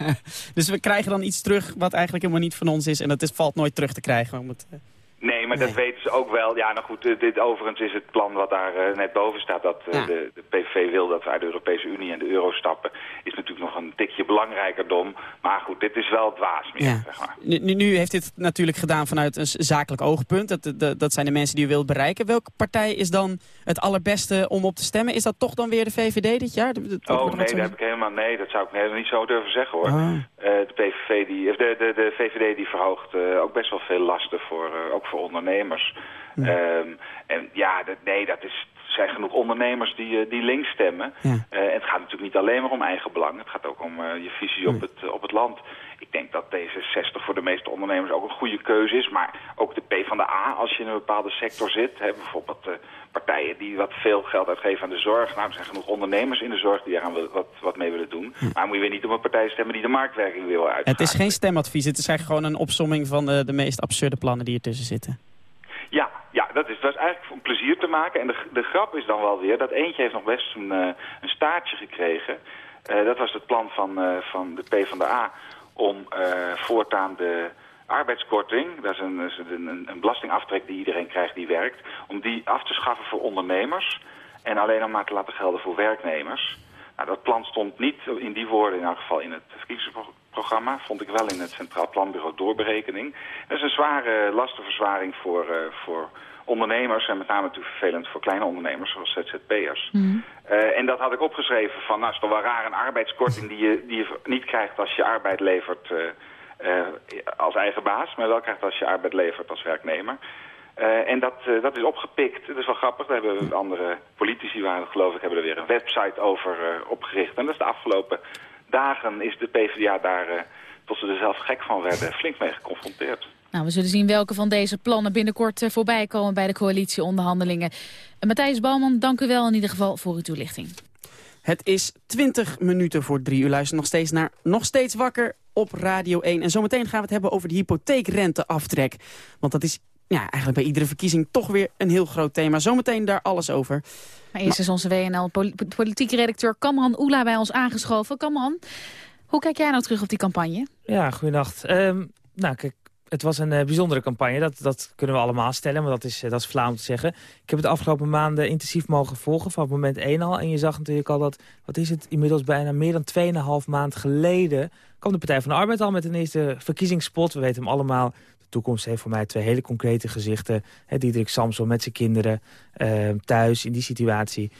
Dus we krijgen dan iets terug wat eigenlijk helemaal niet van ons is. En dat is, valt nooit terug te krijgen. Om het, eh, Nee, maar dat weten ze ook wel. Ja, nou goed, eh, dit, overigens is het plan wat daar eh, net boven staat... dat eh, de, de PVV wil dat we uit de Europese Unie en de euro stappen... is natuurlijk nog een tikje belangrijker dom. Maar goed, dit is wel dwaas meer, Ja. zeg maar. nu, nu, heeft dit natuurlijk gedaan vanuit een zakelijk oogpunt. Dat, dat, dat zijn de mensen die u wilt bereiken. Welke partij is dan het allerbeste om op te stemmen? Is dat toch dan weer de VVD dit jaar? Oh nee, zo- dat heb ik helemaal... Nee, dat zou ik helemaal niet zo durven zeggen, hoor. Ah. De PVV, die, de, de, de VVD die verhoogt ook best wel veel lasten, voor, ook voor ondernemers. Ehm, en ja, dat, nee, dat is... Er zijn genoeg ondernemers die, eh, die links stemmen. Ja. Eh, en het gaat natuurlijk niet alleen maar om eigen belang. Het gaat ook om eh, je visie op het, op het land. Ik denk dat D66 voor de meeste ondernemers ook een goede keuze is. Maar ook de P van de A, als je in een bepaalde sector zit. Hè, bijvoorbeeld partijen die wat veel geld uitgeven aan de zorg. Nou, er zijn genoeg ondernemers in de zorg die daar wat, wat mee willen doen. Maar moet je weer niet op een partij stemmen die de marktwerking wil uit. Het is geen stemadvies. Het is eigenlijk gewoon een opsomming van de, de meest absurde plannen die ertussen zitten. Ja, het was eigenlijk om plezier te maken. En de, de grap is dan wel weer dat eentje heeft nog best een, uh, een staartje gekregen. Uh, dat was het plan van, uh, van de PvdA om voortaan de arbeidskorting, dat is, een, een, een, belastingaftrek die iedereen krijgt die werkt, om die af te schaffen voor ondernemers en alleen nog maar te laten gelden voor werknemers. Nou, dat plan stond niet in die woorden in elk geval in het verkiezingsprogramma. Vond ik wel in het Centraal Planbureau doorberekening. Dat is een zware lastenverzwaring voor, voor ondernemers. En met name natuurlijk vervelend voor kleine ondernemers zoals ZZP'ers. Mm. Uh, en dat had ik opgeschreven van, nou is toch wel raar een arbeidskorting die je, die je niet krijgt als je arbeid levert uh, als eigen baas. Maar wel krijgt als je arbeid levert als werknemer. En dat, dat is opgepikt. Het is wel grappig. Daar hebben andere politici, waren, geloof ik, hebben er weer een website over opgericht. En dat is de afgelopen dagen is de PvdA daar, tot ze er zelf gek van werden, flink mee geconfronteerd. Nou, we zullen zien welke van deze plannen binnenkort voorbij komen bij de coalitieonderhandelingen. Matthijs Bouwman, dank u wel in ieder geval voor uw toelichting. Het is 20 minuten voor drie uur. Luister nog steeds naar Nog Steeds Wakker op Radio 1. En zometeen gaan we het hebben over de hypotheekrenteaftrek. Want dat is ja, eigenlijk bij iedere verkiezing toch weer een heel groot thema. Zometeen daar alles over. Maar eerst is onze WNL politieke redacteur Kamran Oela bij ons aangeschoven. Kamran, hoe kijk jij nou terug op die campagne? Ja, goedenacht. Um, nou, kijk, het was een uh, bijzondere campagne. Dat, dat kunnen we allemaal stellen, maar dat is, uh, dat is te zeggen. Ik heb het de afgelopen maanden intensief mogen volgen, van moment 1 al. En je zag natuurlijk al dat, wat is het, inmiddels bijna meer dan 2,5 maand geleden... kwam de Partij van de Arbeid al met een eerste verkiezingsspot. We weten hem allemaal toekomst heeft voor mij twee hele concrete gezichten. He, Diederik Samson met zijn kinderen uh, thuis in die situatie.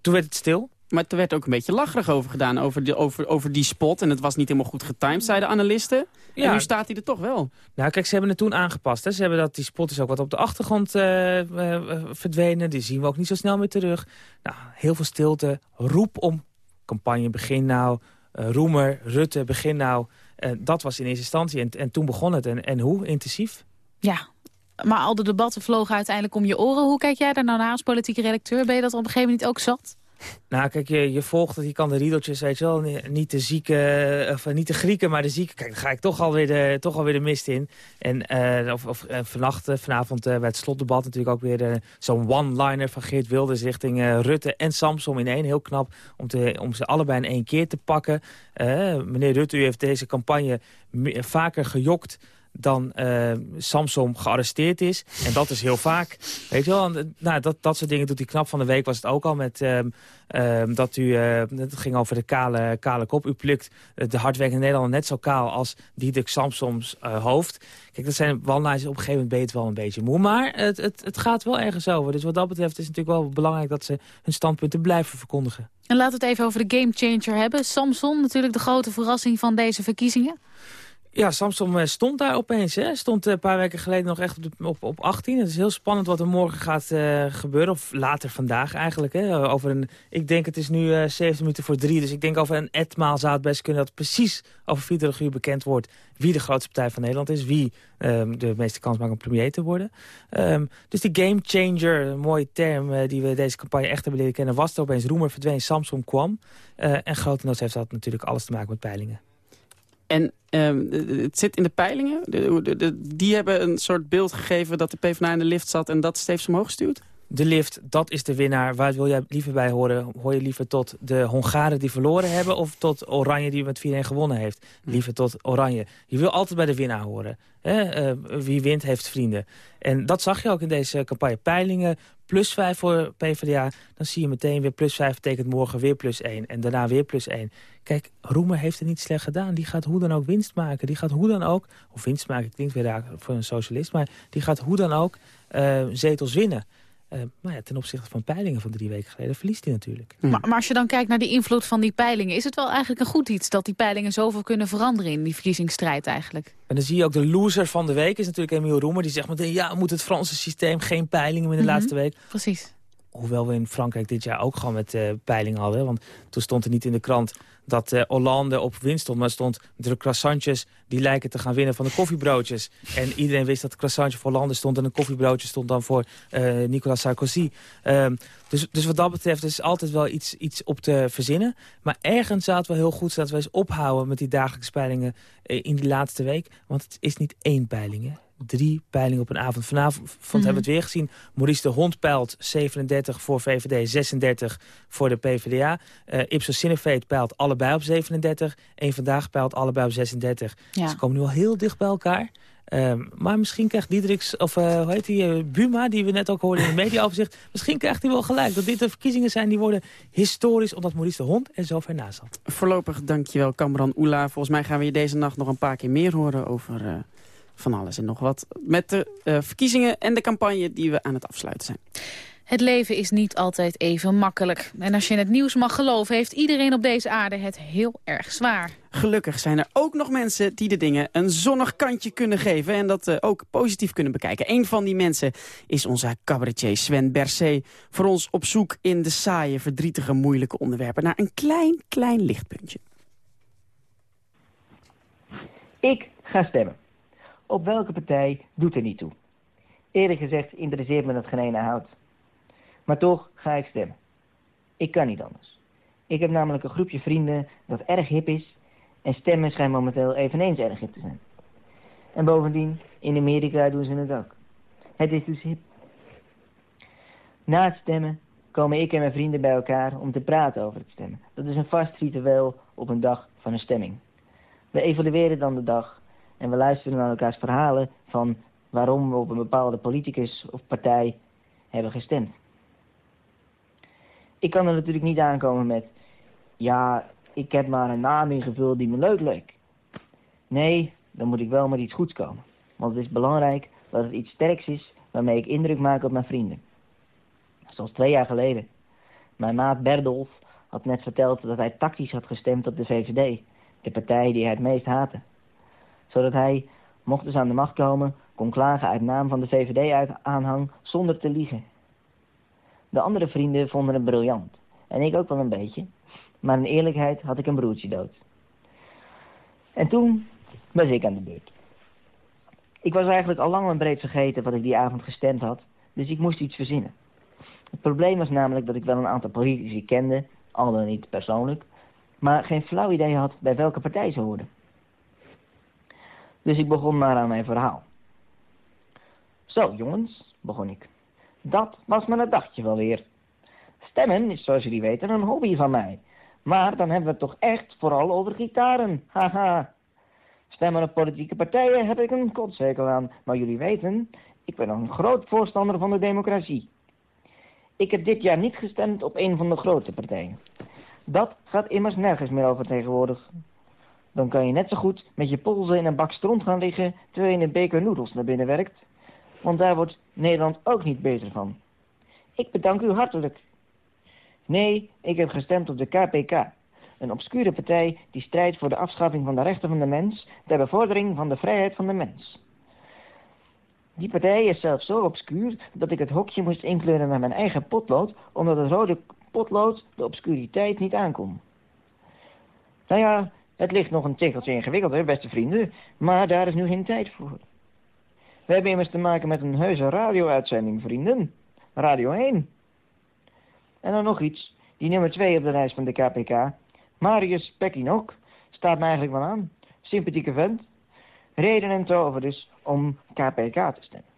Toen werd het stil. Maar er werd ook een beetje lacherig over gedaan, over, de, over, over die spot. En het was niet helemaal goed getimed, zeiden analisten. Ja. En nu staat hij er toch wel. Nou, kijk, ze hebben het toen aangepast. Hè. Ze hebben dat, die spot is ook wat op de achtergrond uh, uh, verdwenen. Die zien we ook niet zo snel meer terug. Nou, heel veel stilte. Roep om campagne, begin nou. Uh, Roemer, Rutte, begin nou. Uh, dat was in eerste instantie. En, en toen begon het. En, en hoe intensief? Ja, maar al de debatten vlogen uiteindelijk om je oren. Hoe kijk jij daar nou naar als politieke redacteur? Ben je dat op een gegeven moment ook zat? Nou, kijk, je, je volgt het, je kan de riedeltjes, weet je wel, niet de zieke, of niet de Grieken, maar de zieken. Kijk, dan ga ik toch alweer de, toch alweer de mist in. En uh, of, of uh, vannacht, vanavond bij het slotdebat natuurlijk ook weer zo'n one-liner van Geert Wilders richting Rutte en Samsom in één. Heel knap om, te, om ze allebei in één keer te pakken. meneer Rutte, u heeft deze campagne vaker gejokt dan uh, Samsung gearresteerd is. En dat is heel vaak. Weet je wel, nou, dat, dat soort dingen doet hij knap. Van de week was het ook al met uh, uh, dat u, uh, het ging over de kale, kale kop. U plukt de hardwerkende Nederlander net zo kaal als Diederik Samsons hoofd. Kijk, dat zijn walnaars, op een gegeven moment ben wel een beetje moe. Maar het, het, het gaat wel ergens over. Dus wat dat betreft is het natuurlijk wel belangrijk dat ze hun standpunten blijven verkondigen. En laten we het even over de gamechanger hebben. Samson, natuurlijk de grote verrassing van deze verkiezingen. Ja, Samsung stond daar opeens. Hè. Stond een paar weken geleden nog echt op, op, op 18. Het is heel spannend wat er morgen gaat uh, gebeuren. Of later vandaag eigenlijk. Hè. Over een, ik denk het is nu uh, 7 minuten voor drie. Dus ik denk over een etmaal zou het best kunnen dat precies over 24 uur bekend wordt... wie de grootste partij van Nederland is. Wie um, de meeste kans maakt om premier te worden. Um, dus die game changer, een mooie term die we deze campagne echt hebben leren kennen... was er opeens Roemer verdween, Samsung kwam. En grotendeels heeft dat natuurlijk alles te maken met peilingen. En um, het zit in de peilingen. De, de, de, die hebben een soort beeld gegeven dat de PvdA in de lift zat... en dat steeds omhoog stuurt? De lift, dat is de winnaar. Waar wil jij liever bij horen? Hoor je liever tot de Hongaren die verloren hebben... of tot Oranje die met 4-1 gewonnen heeft? Hm. Liever tot Oranje. Je wil altijd bij de winnaar horen. Hè? Uh, wie wint, heeft vrienden. En dat zag je ook in deze campagne. Peilingen, plus 5 voor PvdA. Dan zie je meteen weer plus 5 betekent morgen weer plus 1. En daarna weer plus 1. Kijk, Roemer heeft het niet slecht gedaan. Die gaat hoe dan ook winst maken. Die gaat hoe dan ook, of winst maken klinkt weer raar voor een socialist... maar die gaat hoe dan ook uh, zetels winnen. Uh, maar ja, ten opzichte van peilingen van drie weken geleden verliest hij natuurlijk. Maar, maar, als je dan kijkt naar de invloed van die peilingen... is het wel eigenlijk een goed iets dat die peilingen zoveel kunnen veranderen... in die verkiezingsstrijd eigenlijk? En dan zie je ook de loser van de week is natuurlijk Emiel Roemer. Die zegt meteen, ja, moet het Franse systeem geen peilingen in de mm -hmm. laatste week. Precies. Hoewel we in Frankrijk dit jaar ook gewoon met uh, peilingen hadden. Want toen stond er niet in de krant dat uh, Hollande op winst stond. Maar stond de croissantjes die lijken te gaan winnen van de koffiebroodjes. En iedereen wist dat het croissantje voor Hollande stond... en een koffiebroodje stond dan voor uh, Nicolas Sarkozy. Uh, dus, dus wat dat betreft is altijd wel iets, iets op te verzinnen. Maar ergens zou het wel heel goed zijn dat we eens ophouden... met die dagelijkse peilingen in die laatste week. Want het is niet één peiling, hè? Drie peilingen op een avond. Vanavond Mhm. hebben we het weer gezien. Maurice de Hond peilt 37 voor VVD, 36 voor de PvdA. Eh Ipsos Sineveet peilt allebei op 37. Eén Vandaag peilt allebei op 36. Ja. Ze komen nu al heel dicht bij elkaar. Ehm, maar misschien krijgt Diedericks, of eh, hoe heet die, eh, Buma, die we net ook hoorden in het mediaoverzicht. Misschien krijgt hij wel gelijk dat dit de verkiezingen zijn die worden historisch, omdat Maurice de Hond er zo ver naast zat. Voorlopig dankjewel Kamran Oela. Volgens mij gaan we je deze nacht nog een paar keer meer horen over eh, van alles en nog wat. Met de eh, verkiezingen en de campagne die we aan het afsluiten zijn. Het leven is niet altijd even makkelijk. En als je het nieuws mag geloven, heeft iedereen op deze aarde het heel erg zwaar. Gelukkig zijn er ook nog mensen die de dingen een zonnig kantje kunnen geven... en dat eh, ook positief kunnen bekijken. Een van die mensen is onze cabaretier Sven Bercé. Voor ons op zoek in de saaie, verdrietige, moeilijke onderwerpen... naar een klein, klein lichtpuntje. Ik ga stemmen. Op welke partij doet er niet toe. Eerlijk gezegd interesseert me dat geen ene hout. Maar toch ga ik stemmen. Ik kan niet anders. Ik heb namelijk een groepje vrienden dat erg hip is... en stemmen schijnt momenteel eveneens erg hip te zijn. En bovendien, in Amerika doen ze het ook. Het is dus hip. Na het stemmen komen ik en mijn vrienden bij elkaar om te praten over het stemmen. Dat is een vast ritueel op een dag van een stemming. We evalueren dan de dag en we luisteren naar elkaars verhalen van waarom we op een bepaalde politicus of partij hebben gestemd. Ik kan er natuurlijk niet aankomen met, ja, ik heb maar een naam ingevuld die me leuk leek. Nee, dan moet ik wel met iets goeds komen. Want het is belangrijk dat het iets sterks is waarmee ik indruk maak op mijn vrienden. Zoals twee jaar geleden. Mijn maat Berdolf had net verteld dat hij tactisch had gestemd op de VVD, de partij die hij het meest haatte. Zodat hij, mochten ze aan de macht komen, kon klagen uit naam van de VVD-aanhang zonder te liegen. De andere vrienden vonden het briljant. En ik ook wel een beetje. Maar in eerlijkheid had ik een broertje dood. En toen was ik aan de beurt. Ik was eigenlijk al lang en breed vergeten wat ik die avond gestemd had, dus ik moest iets verzinnen. Het probleem was namelijk dat ik wel een aantal politici kende, al dan niet persoonlijk, maar geen flauw idee had bij welke partij ze hoorden. Dus ik begon maar aan mijn verhaal. Zo, jongens, begon ik. Dat was mijn dagje wel weer. Stemmen is, zoals jullie weten, een hobby van mij. Maar dan hebben we het toch echt vooral over gitaren. Haha. Stemmen op politieke partijen heb ik een kotzekel aan. Maar jullie weten, ik ben een groot voorstander van de democratie. Ik heb dit jaar niet gestemd op een van de grote partijen. Dat gaat immers nergens meer over tegenwoordig. Dan kan je net zo goed met je polsen in een bak stront gaan liggen... terwijl je een beker noedels naar binnen werkt. Want daar wordt Nederland ook niet beter van. Ik bedank u hartelijk. Nee, ik heb gestemd op de KPK. Een obscure partij die strijdt voor de afschaffing van de rechten van de mens... ter bevordering van de vrijheid van de mens. Die partij is zelfs zo obscuur dat ik het hokje moest inkleuren naar mijn eigen potlood... omdat het rode potlood de obscuriteit niet aankon. Nou ja, het ligt nog een tikkeltje ingewikkelder, beste vrienden... maar daar is nu geen tijd voor. We hebben immers te maken met een heuse radio-uitzending, vrienden. Radio 1. En dan nog iets. Die nummer 2 op de lijst van de KPK. Marius Pekkinok. Staat me eigenlijk wel aan. Sympathieke vent. Reden en tover dus om KPK te stemmen.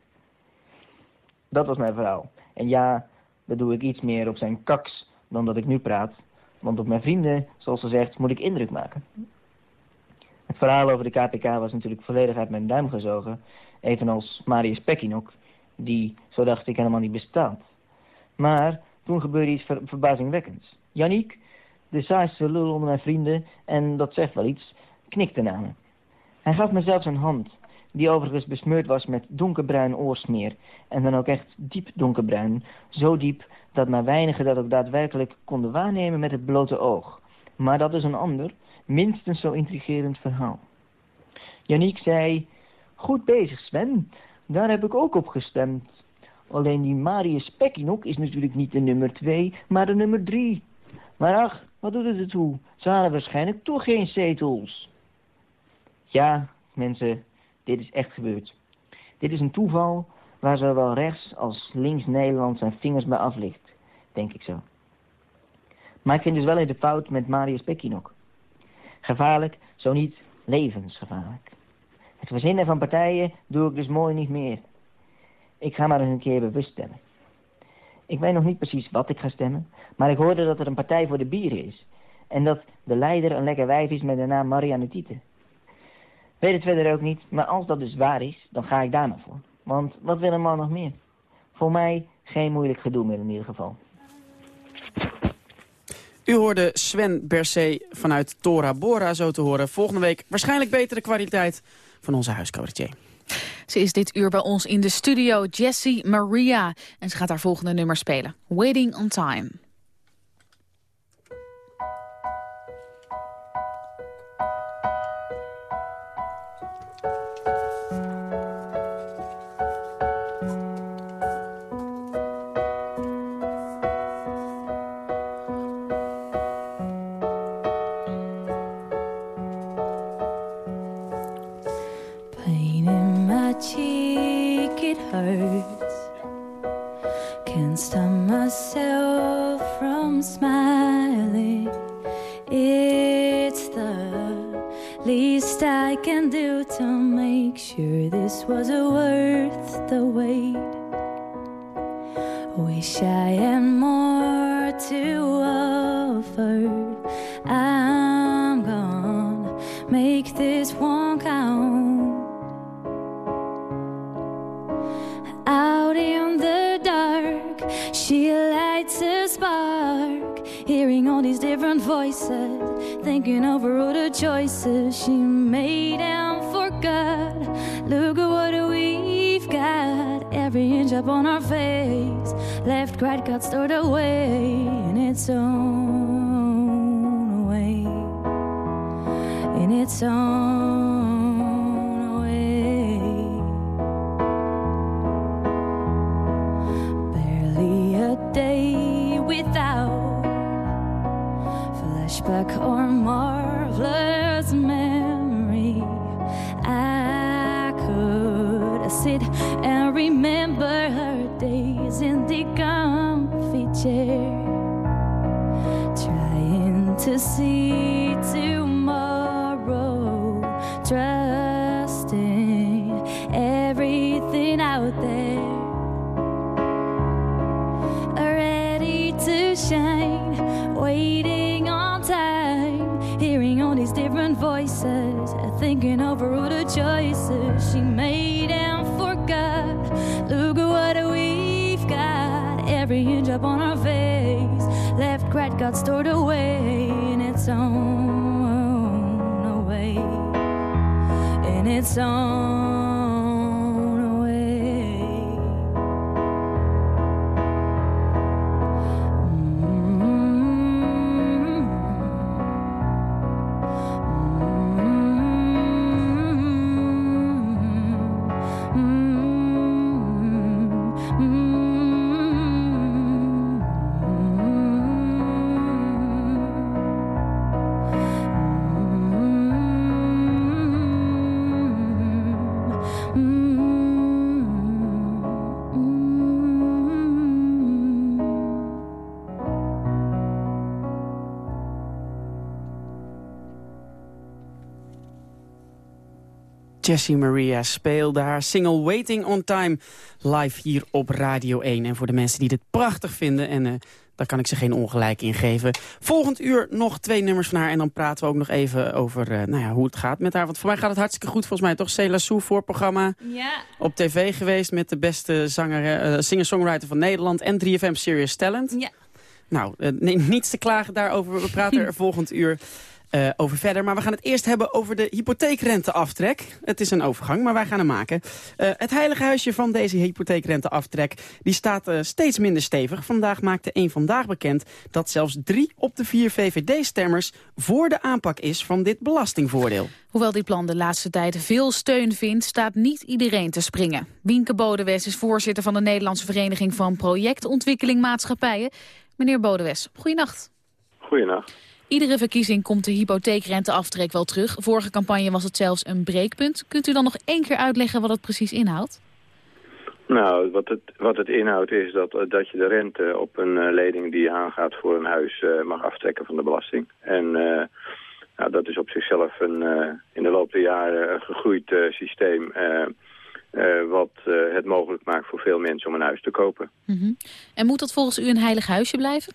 Dat was mijn verhaal. En ja, dat doe ik iets meer op zijn kaks dan dat ik nu praat. Want op mijn vrienden, zoals gezegd, moet ik indruk maken. Het verhaal over de KPK was natuurlijk volledig uit mijn duim gezogen. Evenals Marius Pekkinok, die, zo dacht ik, helemaal niet bestaat. Maar toen gebeurde iets ver verbazingwekkends. Yannick, de saaiste lul onder mijn vrienden, en dat zegt wel iets, knikte naar me. Hij gaf me zelfs een hand, die overigens besmeurd was met donkerbruin oorsmeer. En dan ook echt diep donkerbruin, zo diep dat maar weinigen dat ook daadwerkelijk konden waarnemen met het blote oog. Maar dat is een ander, minstens zo intrigerend verhaal. Yannick zei, goed bezig Sven, daar heb ik ook op gestemd. Alleen die Marius Pekkinok is natuurlijk niet de nummer twee, maar de nummer drie. Maar ach, wat doet het ertoe? Ze halen waarschijnlijk toch geen zetels. Ja, mensen, dit is echt gebeurd. Dit is een toeval waar zowel rechts als links Nederland zijn vingers bij aflicht, denk ik zo. Maar ik vind dus wel in de fout met Marius Pekkinok. Gevaarlijk, zo niet levensgevaarlijk. Het verzinnen van partijen doe ik dus mooi niet meer. Ik ga maar eens een keer bewust stemmen. Ik weet nog niet precies wat ik ga stemmen, maar ik hoorde dat er een partij voor de bieren is. En dat de leider een lekker wijf is met de naam Marianne Tieten. Weet het verder ook niet, maar als dat dus waar is, dan ga ik daar maar voor. Want wat wil een man nog meer? Voor mij geen moeilijk gedoe meer in ieder geval. U hoorde Sven Bercé vanuit Tora Bora zo te horen. Volgende week waarschijnlijk betere kwaliteit van onze huiscabaretier. Ze is dit uur bij ons in de studio, Jessie Maria. En ze gaat haar volgende nummer spelen. Waiting on Time. Wish I had more to offer. I'm gonna make this one count. Out in the dark, she lights a spark. Hearing all these different voices, thinking over all the choices she made and forgot. Look at what we've got. Every inch up on our face, right, got stored away in its own way. In its own every inch up on our face, left, right, got stored away in its own way, in its own Jessie Maria speelde haar single Waiting on Time live hier op Radio 1. En voor de mensen die dit prachtig vinden, en uh, daar kan ik ze geen ongelijk in geven. Volgend uur nog twee nummers van haar en dan praten we ook nog even over uh, nou ja, hoe het gaat met haar. Want voor mij gaat het hartstikke goed, volgens mij toch? Cela Sou voorprogramma Ja. op tv geweest met de beste zanger, uh, singer-songwriter van Nederland en 3FM Serious Talent. Ja. Nou, nee, niets te klagen daarover. We praten er volgend uur uh, over verder. Maar we gaan het eerst hebben over de hypotheekrenteaftrek. Het is een overgang, maar wij gaan hem maken. Uh, het heilige huisje van deze hypotheekrenteaftrek die staat uh, steeds minder stevig. Vandaag maakte een Vandaag bekend dat zelfs drie op de vier VVD-stemmers... voor de aanpak is van dit belastingvoordeel. Hoewel dit plan de laatste tijd veel steun vindt, staat niet iedereen te springen. Wienke Bodewes is voorzitter van de Nederlandse Vereniging van Projectontwikkeling Maatschappijen. Meneer Bodewes, goeienacht. Goeienacht. Iedere verkiezing komt de hypotheekrenteaftrek wel terug. Vorige campagne was het zelfs een breekpunt. Kunt u dan nog één keer uitleggen wat het precies inhoudt? Nou, wat het, wat het inhoudt is dat, dat je de rente op een uh, lening die je aangaat voor een huis uh, mag aftrekken van de belasting. En uh, Nou, dat is op zichzelf een, eh, in de loop der jaren een gegroeid eh, systeem... eh, eh, wat eh, het mogelijk maakt voor veel mensen om een huis te kopen. Mhm. En moet dat volgens u een heilig huisje blijven?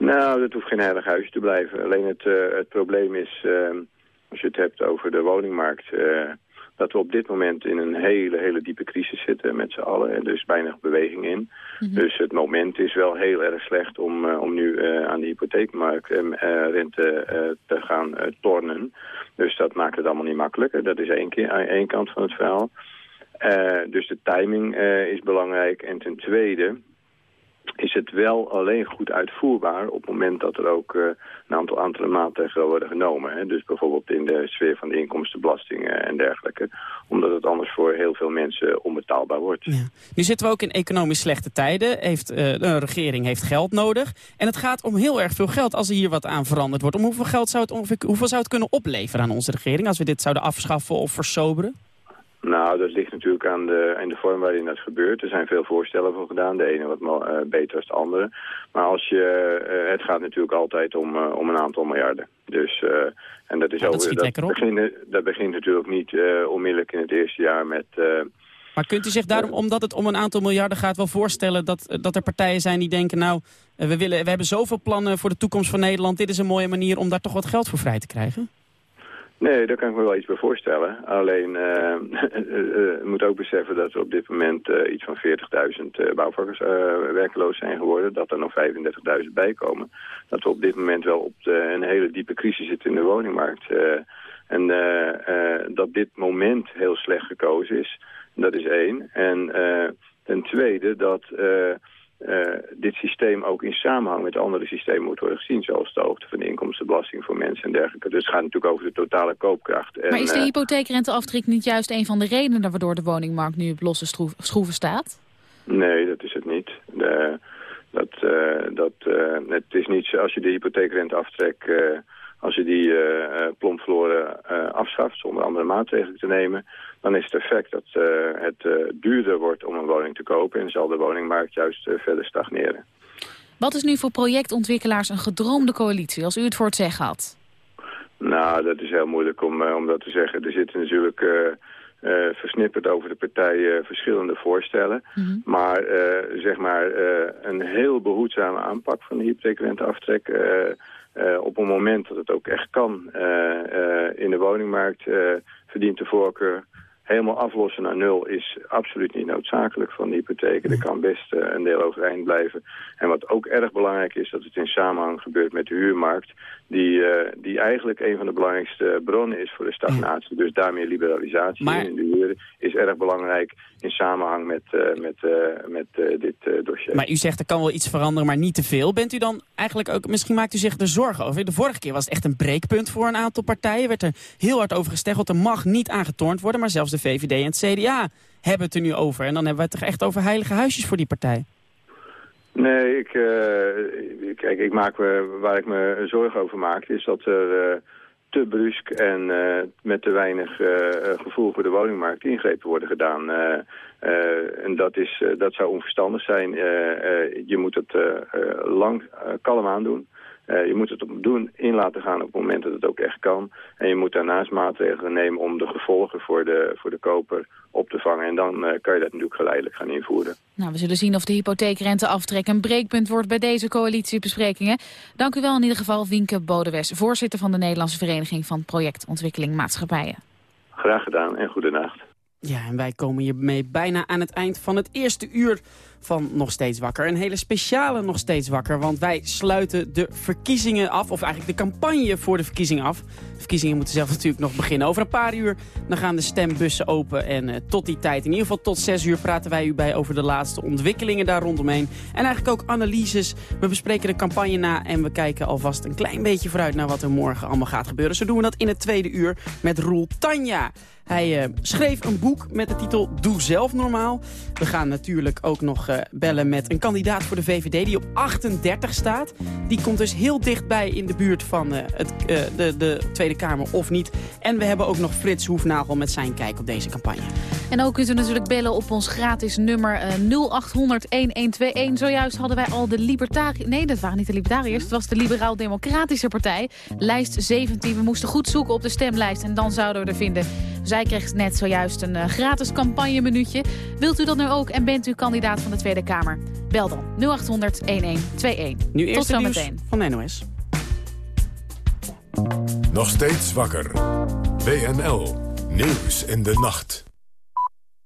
Nou, dat hoeft geen heilig huisje te blijven. Alleen het, eh, het probleem is, eh, als je het hebt over de woningmarkt... eh, dat we op dit moment in een hele, hele diepe crisis zitten met z'n allen. En dus weinig beweging in. Dus het moment is wel heel erg slecht om, om nu aan de hypotheekmarkt en rente eh, te gaan tornen. Dus dat maakt het allemaal niet makkelijker. Dat is één, keer, één kant van het verhaal. Dus de timing is belangrijk. En ten tweede is het wel alleen goed uitvoerbaar op het moment dat er ook eh, een aantal, aantal maatregelen worden genomen. Hè. Dus bijvoorbeeld in de sfeer van de inkomstenbelasting eh, en dergelijke. Omdat het anders voor heel veel mensen onbetaalbaar wordt. Nu zitten we ook in economisch slechte tijden. Heeft, eh, de regering heeft geld nodig. En het gaat om heel erg veel geld als er hier wat aan veranderd wordt. Om hoeveel geld zou het, ongeveer, hoeveel zou het kunnen opleveren aan onze regering... als we dit zouden afschaffen of versoberen? Nou, dat ligt natuurlijk aan de, aan de vorm waarin dat gebeurt. Er zijn veel voorstellen voor gedaan. De ene wat eh, beter dan de andere. Maar als je, eh, het gaat natuurlijk altijd om, eh, om een aantal miljarden. Dus, en dat is Ja, dat begint, dat begint natuurlijk niet onmiddellijk in het eerste jaar met... Maar kunt u zich daarom, omdat het om een aantal miljarden gaat... wel voorstellen dat, dat er partijen zijn die denken... nou, we, willen, we hebben zoveel plannen voor de toekomst van Nederland... dit is een mooie manier om daar toch wat geld voor vrij te krijgen? Nee, daar kan ik me wel iets bij voorstellen. Alleen, eh, je moet ook beseffen dat er op dit moment eh, iets van 40.000 eh, bouwvakkers eh, werkloos zijn geworden. Dat er nog 35.000 bij komen. Dat we op dit moment wel op de, een hele diepe crisis zitten in de woningmarkt. eh, en eh, eh, dat dit moment heel slecht gekozen is, dat is één. En eh, ten tweede dat... eh, dit systeem ook in samenhang met andere systemen moet worden gezien. Zoals de hoogte van de inkomstenbelasting voor mensen en dergelijke. Dus het gaat natuurlijk over de totale koopkracht. En, maar is de eh, hypotheekrenteaftrek niet juist een van de redenen... waardoor de woningmarkt nu op losse schroeven staat? Nee, dat is het niet. De, dat, eh, dat, het is niet zo, als je de hypotheekrenteaftrek, als je die plomp verloren afschaft zonder andere maatregelen te nemen, dan is het effect dat eh, het eh, duurder wordt om een woning te kopen en zal de woningmarkt juist eh, verder stagneren. Wat is nu voor projectontwikkelaars een gedroomde coalitie, als u het voor het zeggen had? Nou, dat is heel moeilijk om, om dat te zeggen. Er zitten natuurlijk versnipperd over de partijen verschillende voorstellen. Maar eh, zeg maar een heel behoedzame aanpak van de hypotheekrenteaftrek... op een moment dat het ook echt kan in de woningmarkt... verdient de voorkeur helemaal aflossen naar nul is absoluut niet noodzakelijk van de hypotheken. Er kan best eh, een deel overeind blijven. En wat ook erg belangrijk is, dat het in samenhang gebeurt met de huurmarkt... die, eh, die eigenlijk een van de belangrijkste bronnen is voor de stagnatie. Dus daarmee liberalisatie Maar- in de huur is erg belangrijk in samenhang met, eh, met, met dit dossier. Maar u zegt er kan wel iets veranderen, maar niet te veel. Bent u dan eigenlijk ook, misschien maakt u zich er zorgen over. De vorige keer was het echt een breekpunt voor een aantal partijen. Werd er heel hard over gesteggeld. Er mag niet aangetornd worden, maar zelfs de VVD en het CDA hebben het er nu over. En dan hebben we het toch echt over heilige huisjes voor die partij. Nee, ik, eh, kijk, ik maak me, waar ik me zorgen over maak, is dat er eh, te brusk en eh, met te weinig gevoel voor de woningmarkt ingrepen worden gedaan. En dat, is, dat zou onverstandig zijn. Je moet het lang kalm aandoen. Eh, je moet het op doen, in laten gaan op het moment dat het ook echt kan. En je moet daarnaast maatregelen nemen om de gevolgen voor de, voor de koper op te vangen. En dan eh, kan je dat natuurlijk geleidelijk gaan invoeren. Nou, we zullen zien of de hypotheekrenteaftrek een breekpunt wordt bij deze coalitiebesprekingen. Dank u wel in ieder geval, Wienke Bodewes, voorzitter van de Nederlandse Vereniging van Projectontwikkeling Maatschappijen. Graag gedaan en goedenacht. Ja, en wij komen hiermee bijna aan het eind van het eerste uur van Nog Steeds Wakker. Een hele speciale Nog Steeds Wakker, want wij sluiten de verkiezingen af. Of eigenlijk de campagne voor de verkiezingen af. De verkiezingen moeten zelf natuurlijk nog beginnen. Over een paar uur dan gaan de stembussen open. En eh, tot die tijd, in ieder geval tot zes uur, praten wij u bij over de laatste ontwikkelingen daar rondomheen. En eigenlijk ook analyses. We bespreken de campagne na en we kijken alvast een klein beetje vooruit naar wat er morgen allemaal gaat gebeuren. Zo doen we dat in het tweede uur met Roel Tanja. Hij eh, schreef een boek met de titel Doe zelf normaal. We gaan natuurlijk ook nog eh, bellen met een kandidaat voor de VVD die op 38 staat. Die komt dus heel dichtbij in de buurt van eh, het, eh, de, de Tweede Kamer of niet. En we hebben ook nog Frits Hoefnagel met zijn kijk op deze campagne. En ook kunt u natuurlijk bellen op ons gratis nummer eh, 0800-1121. Zojuist hadden wij al de libertariërs... Nee, dat waren niet de libertariërs. Het was de Liberaal-Democratische Partij. Lijst 17. We moesten goed zoeken op de stemlijst en dan zouden we er vinden. Zij kreeg net zojuist een gratis campagneminuutje. Wilt u dat nu ook en bent u kandidaat van de Tweede Kamer? Bel dan 0800-1121. Nu eerst Tot zometeen. van de NOS. Nog steeds wakker. WNL. Nieuws in de nacht.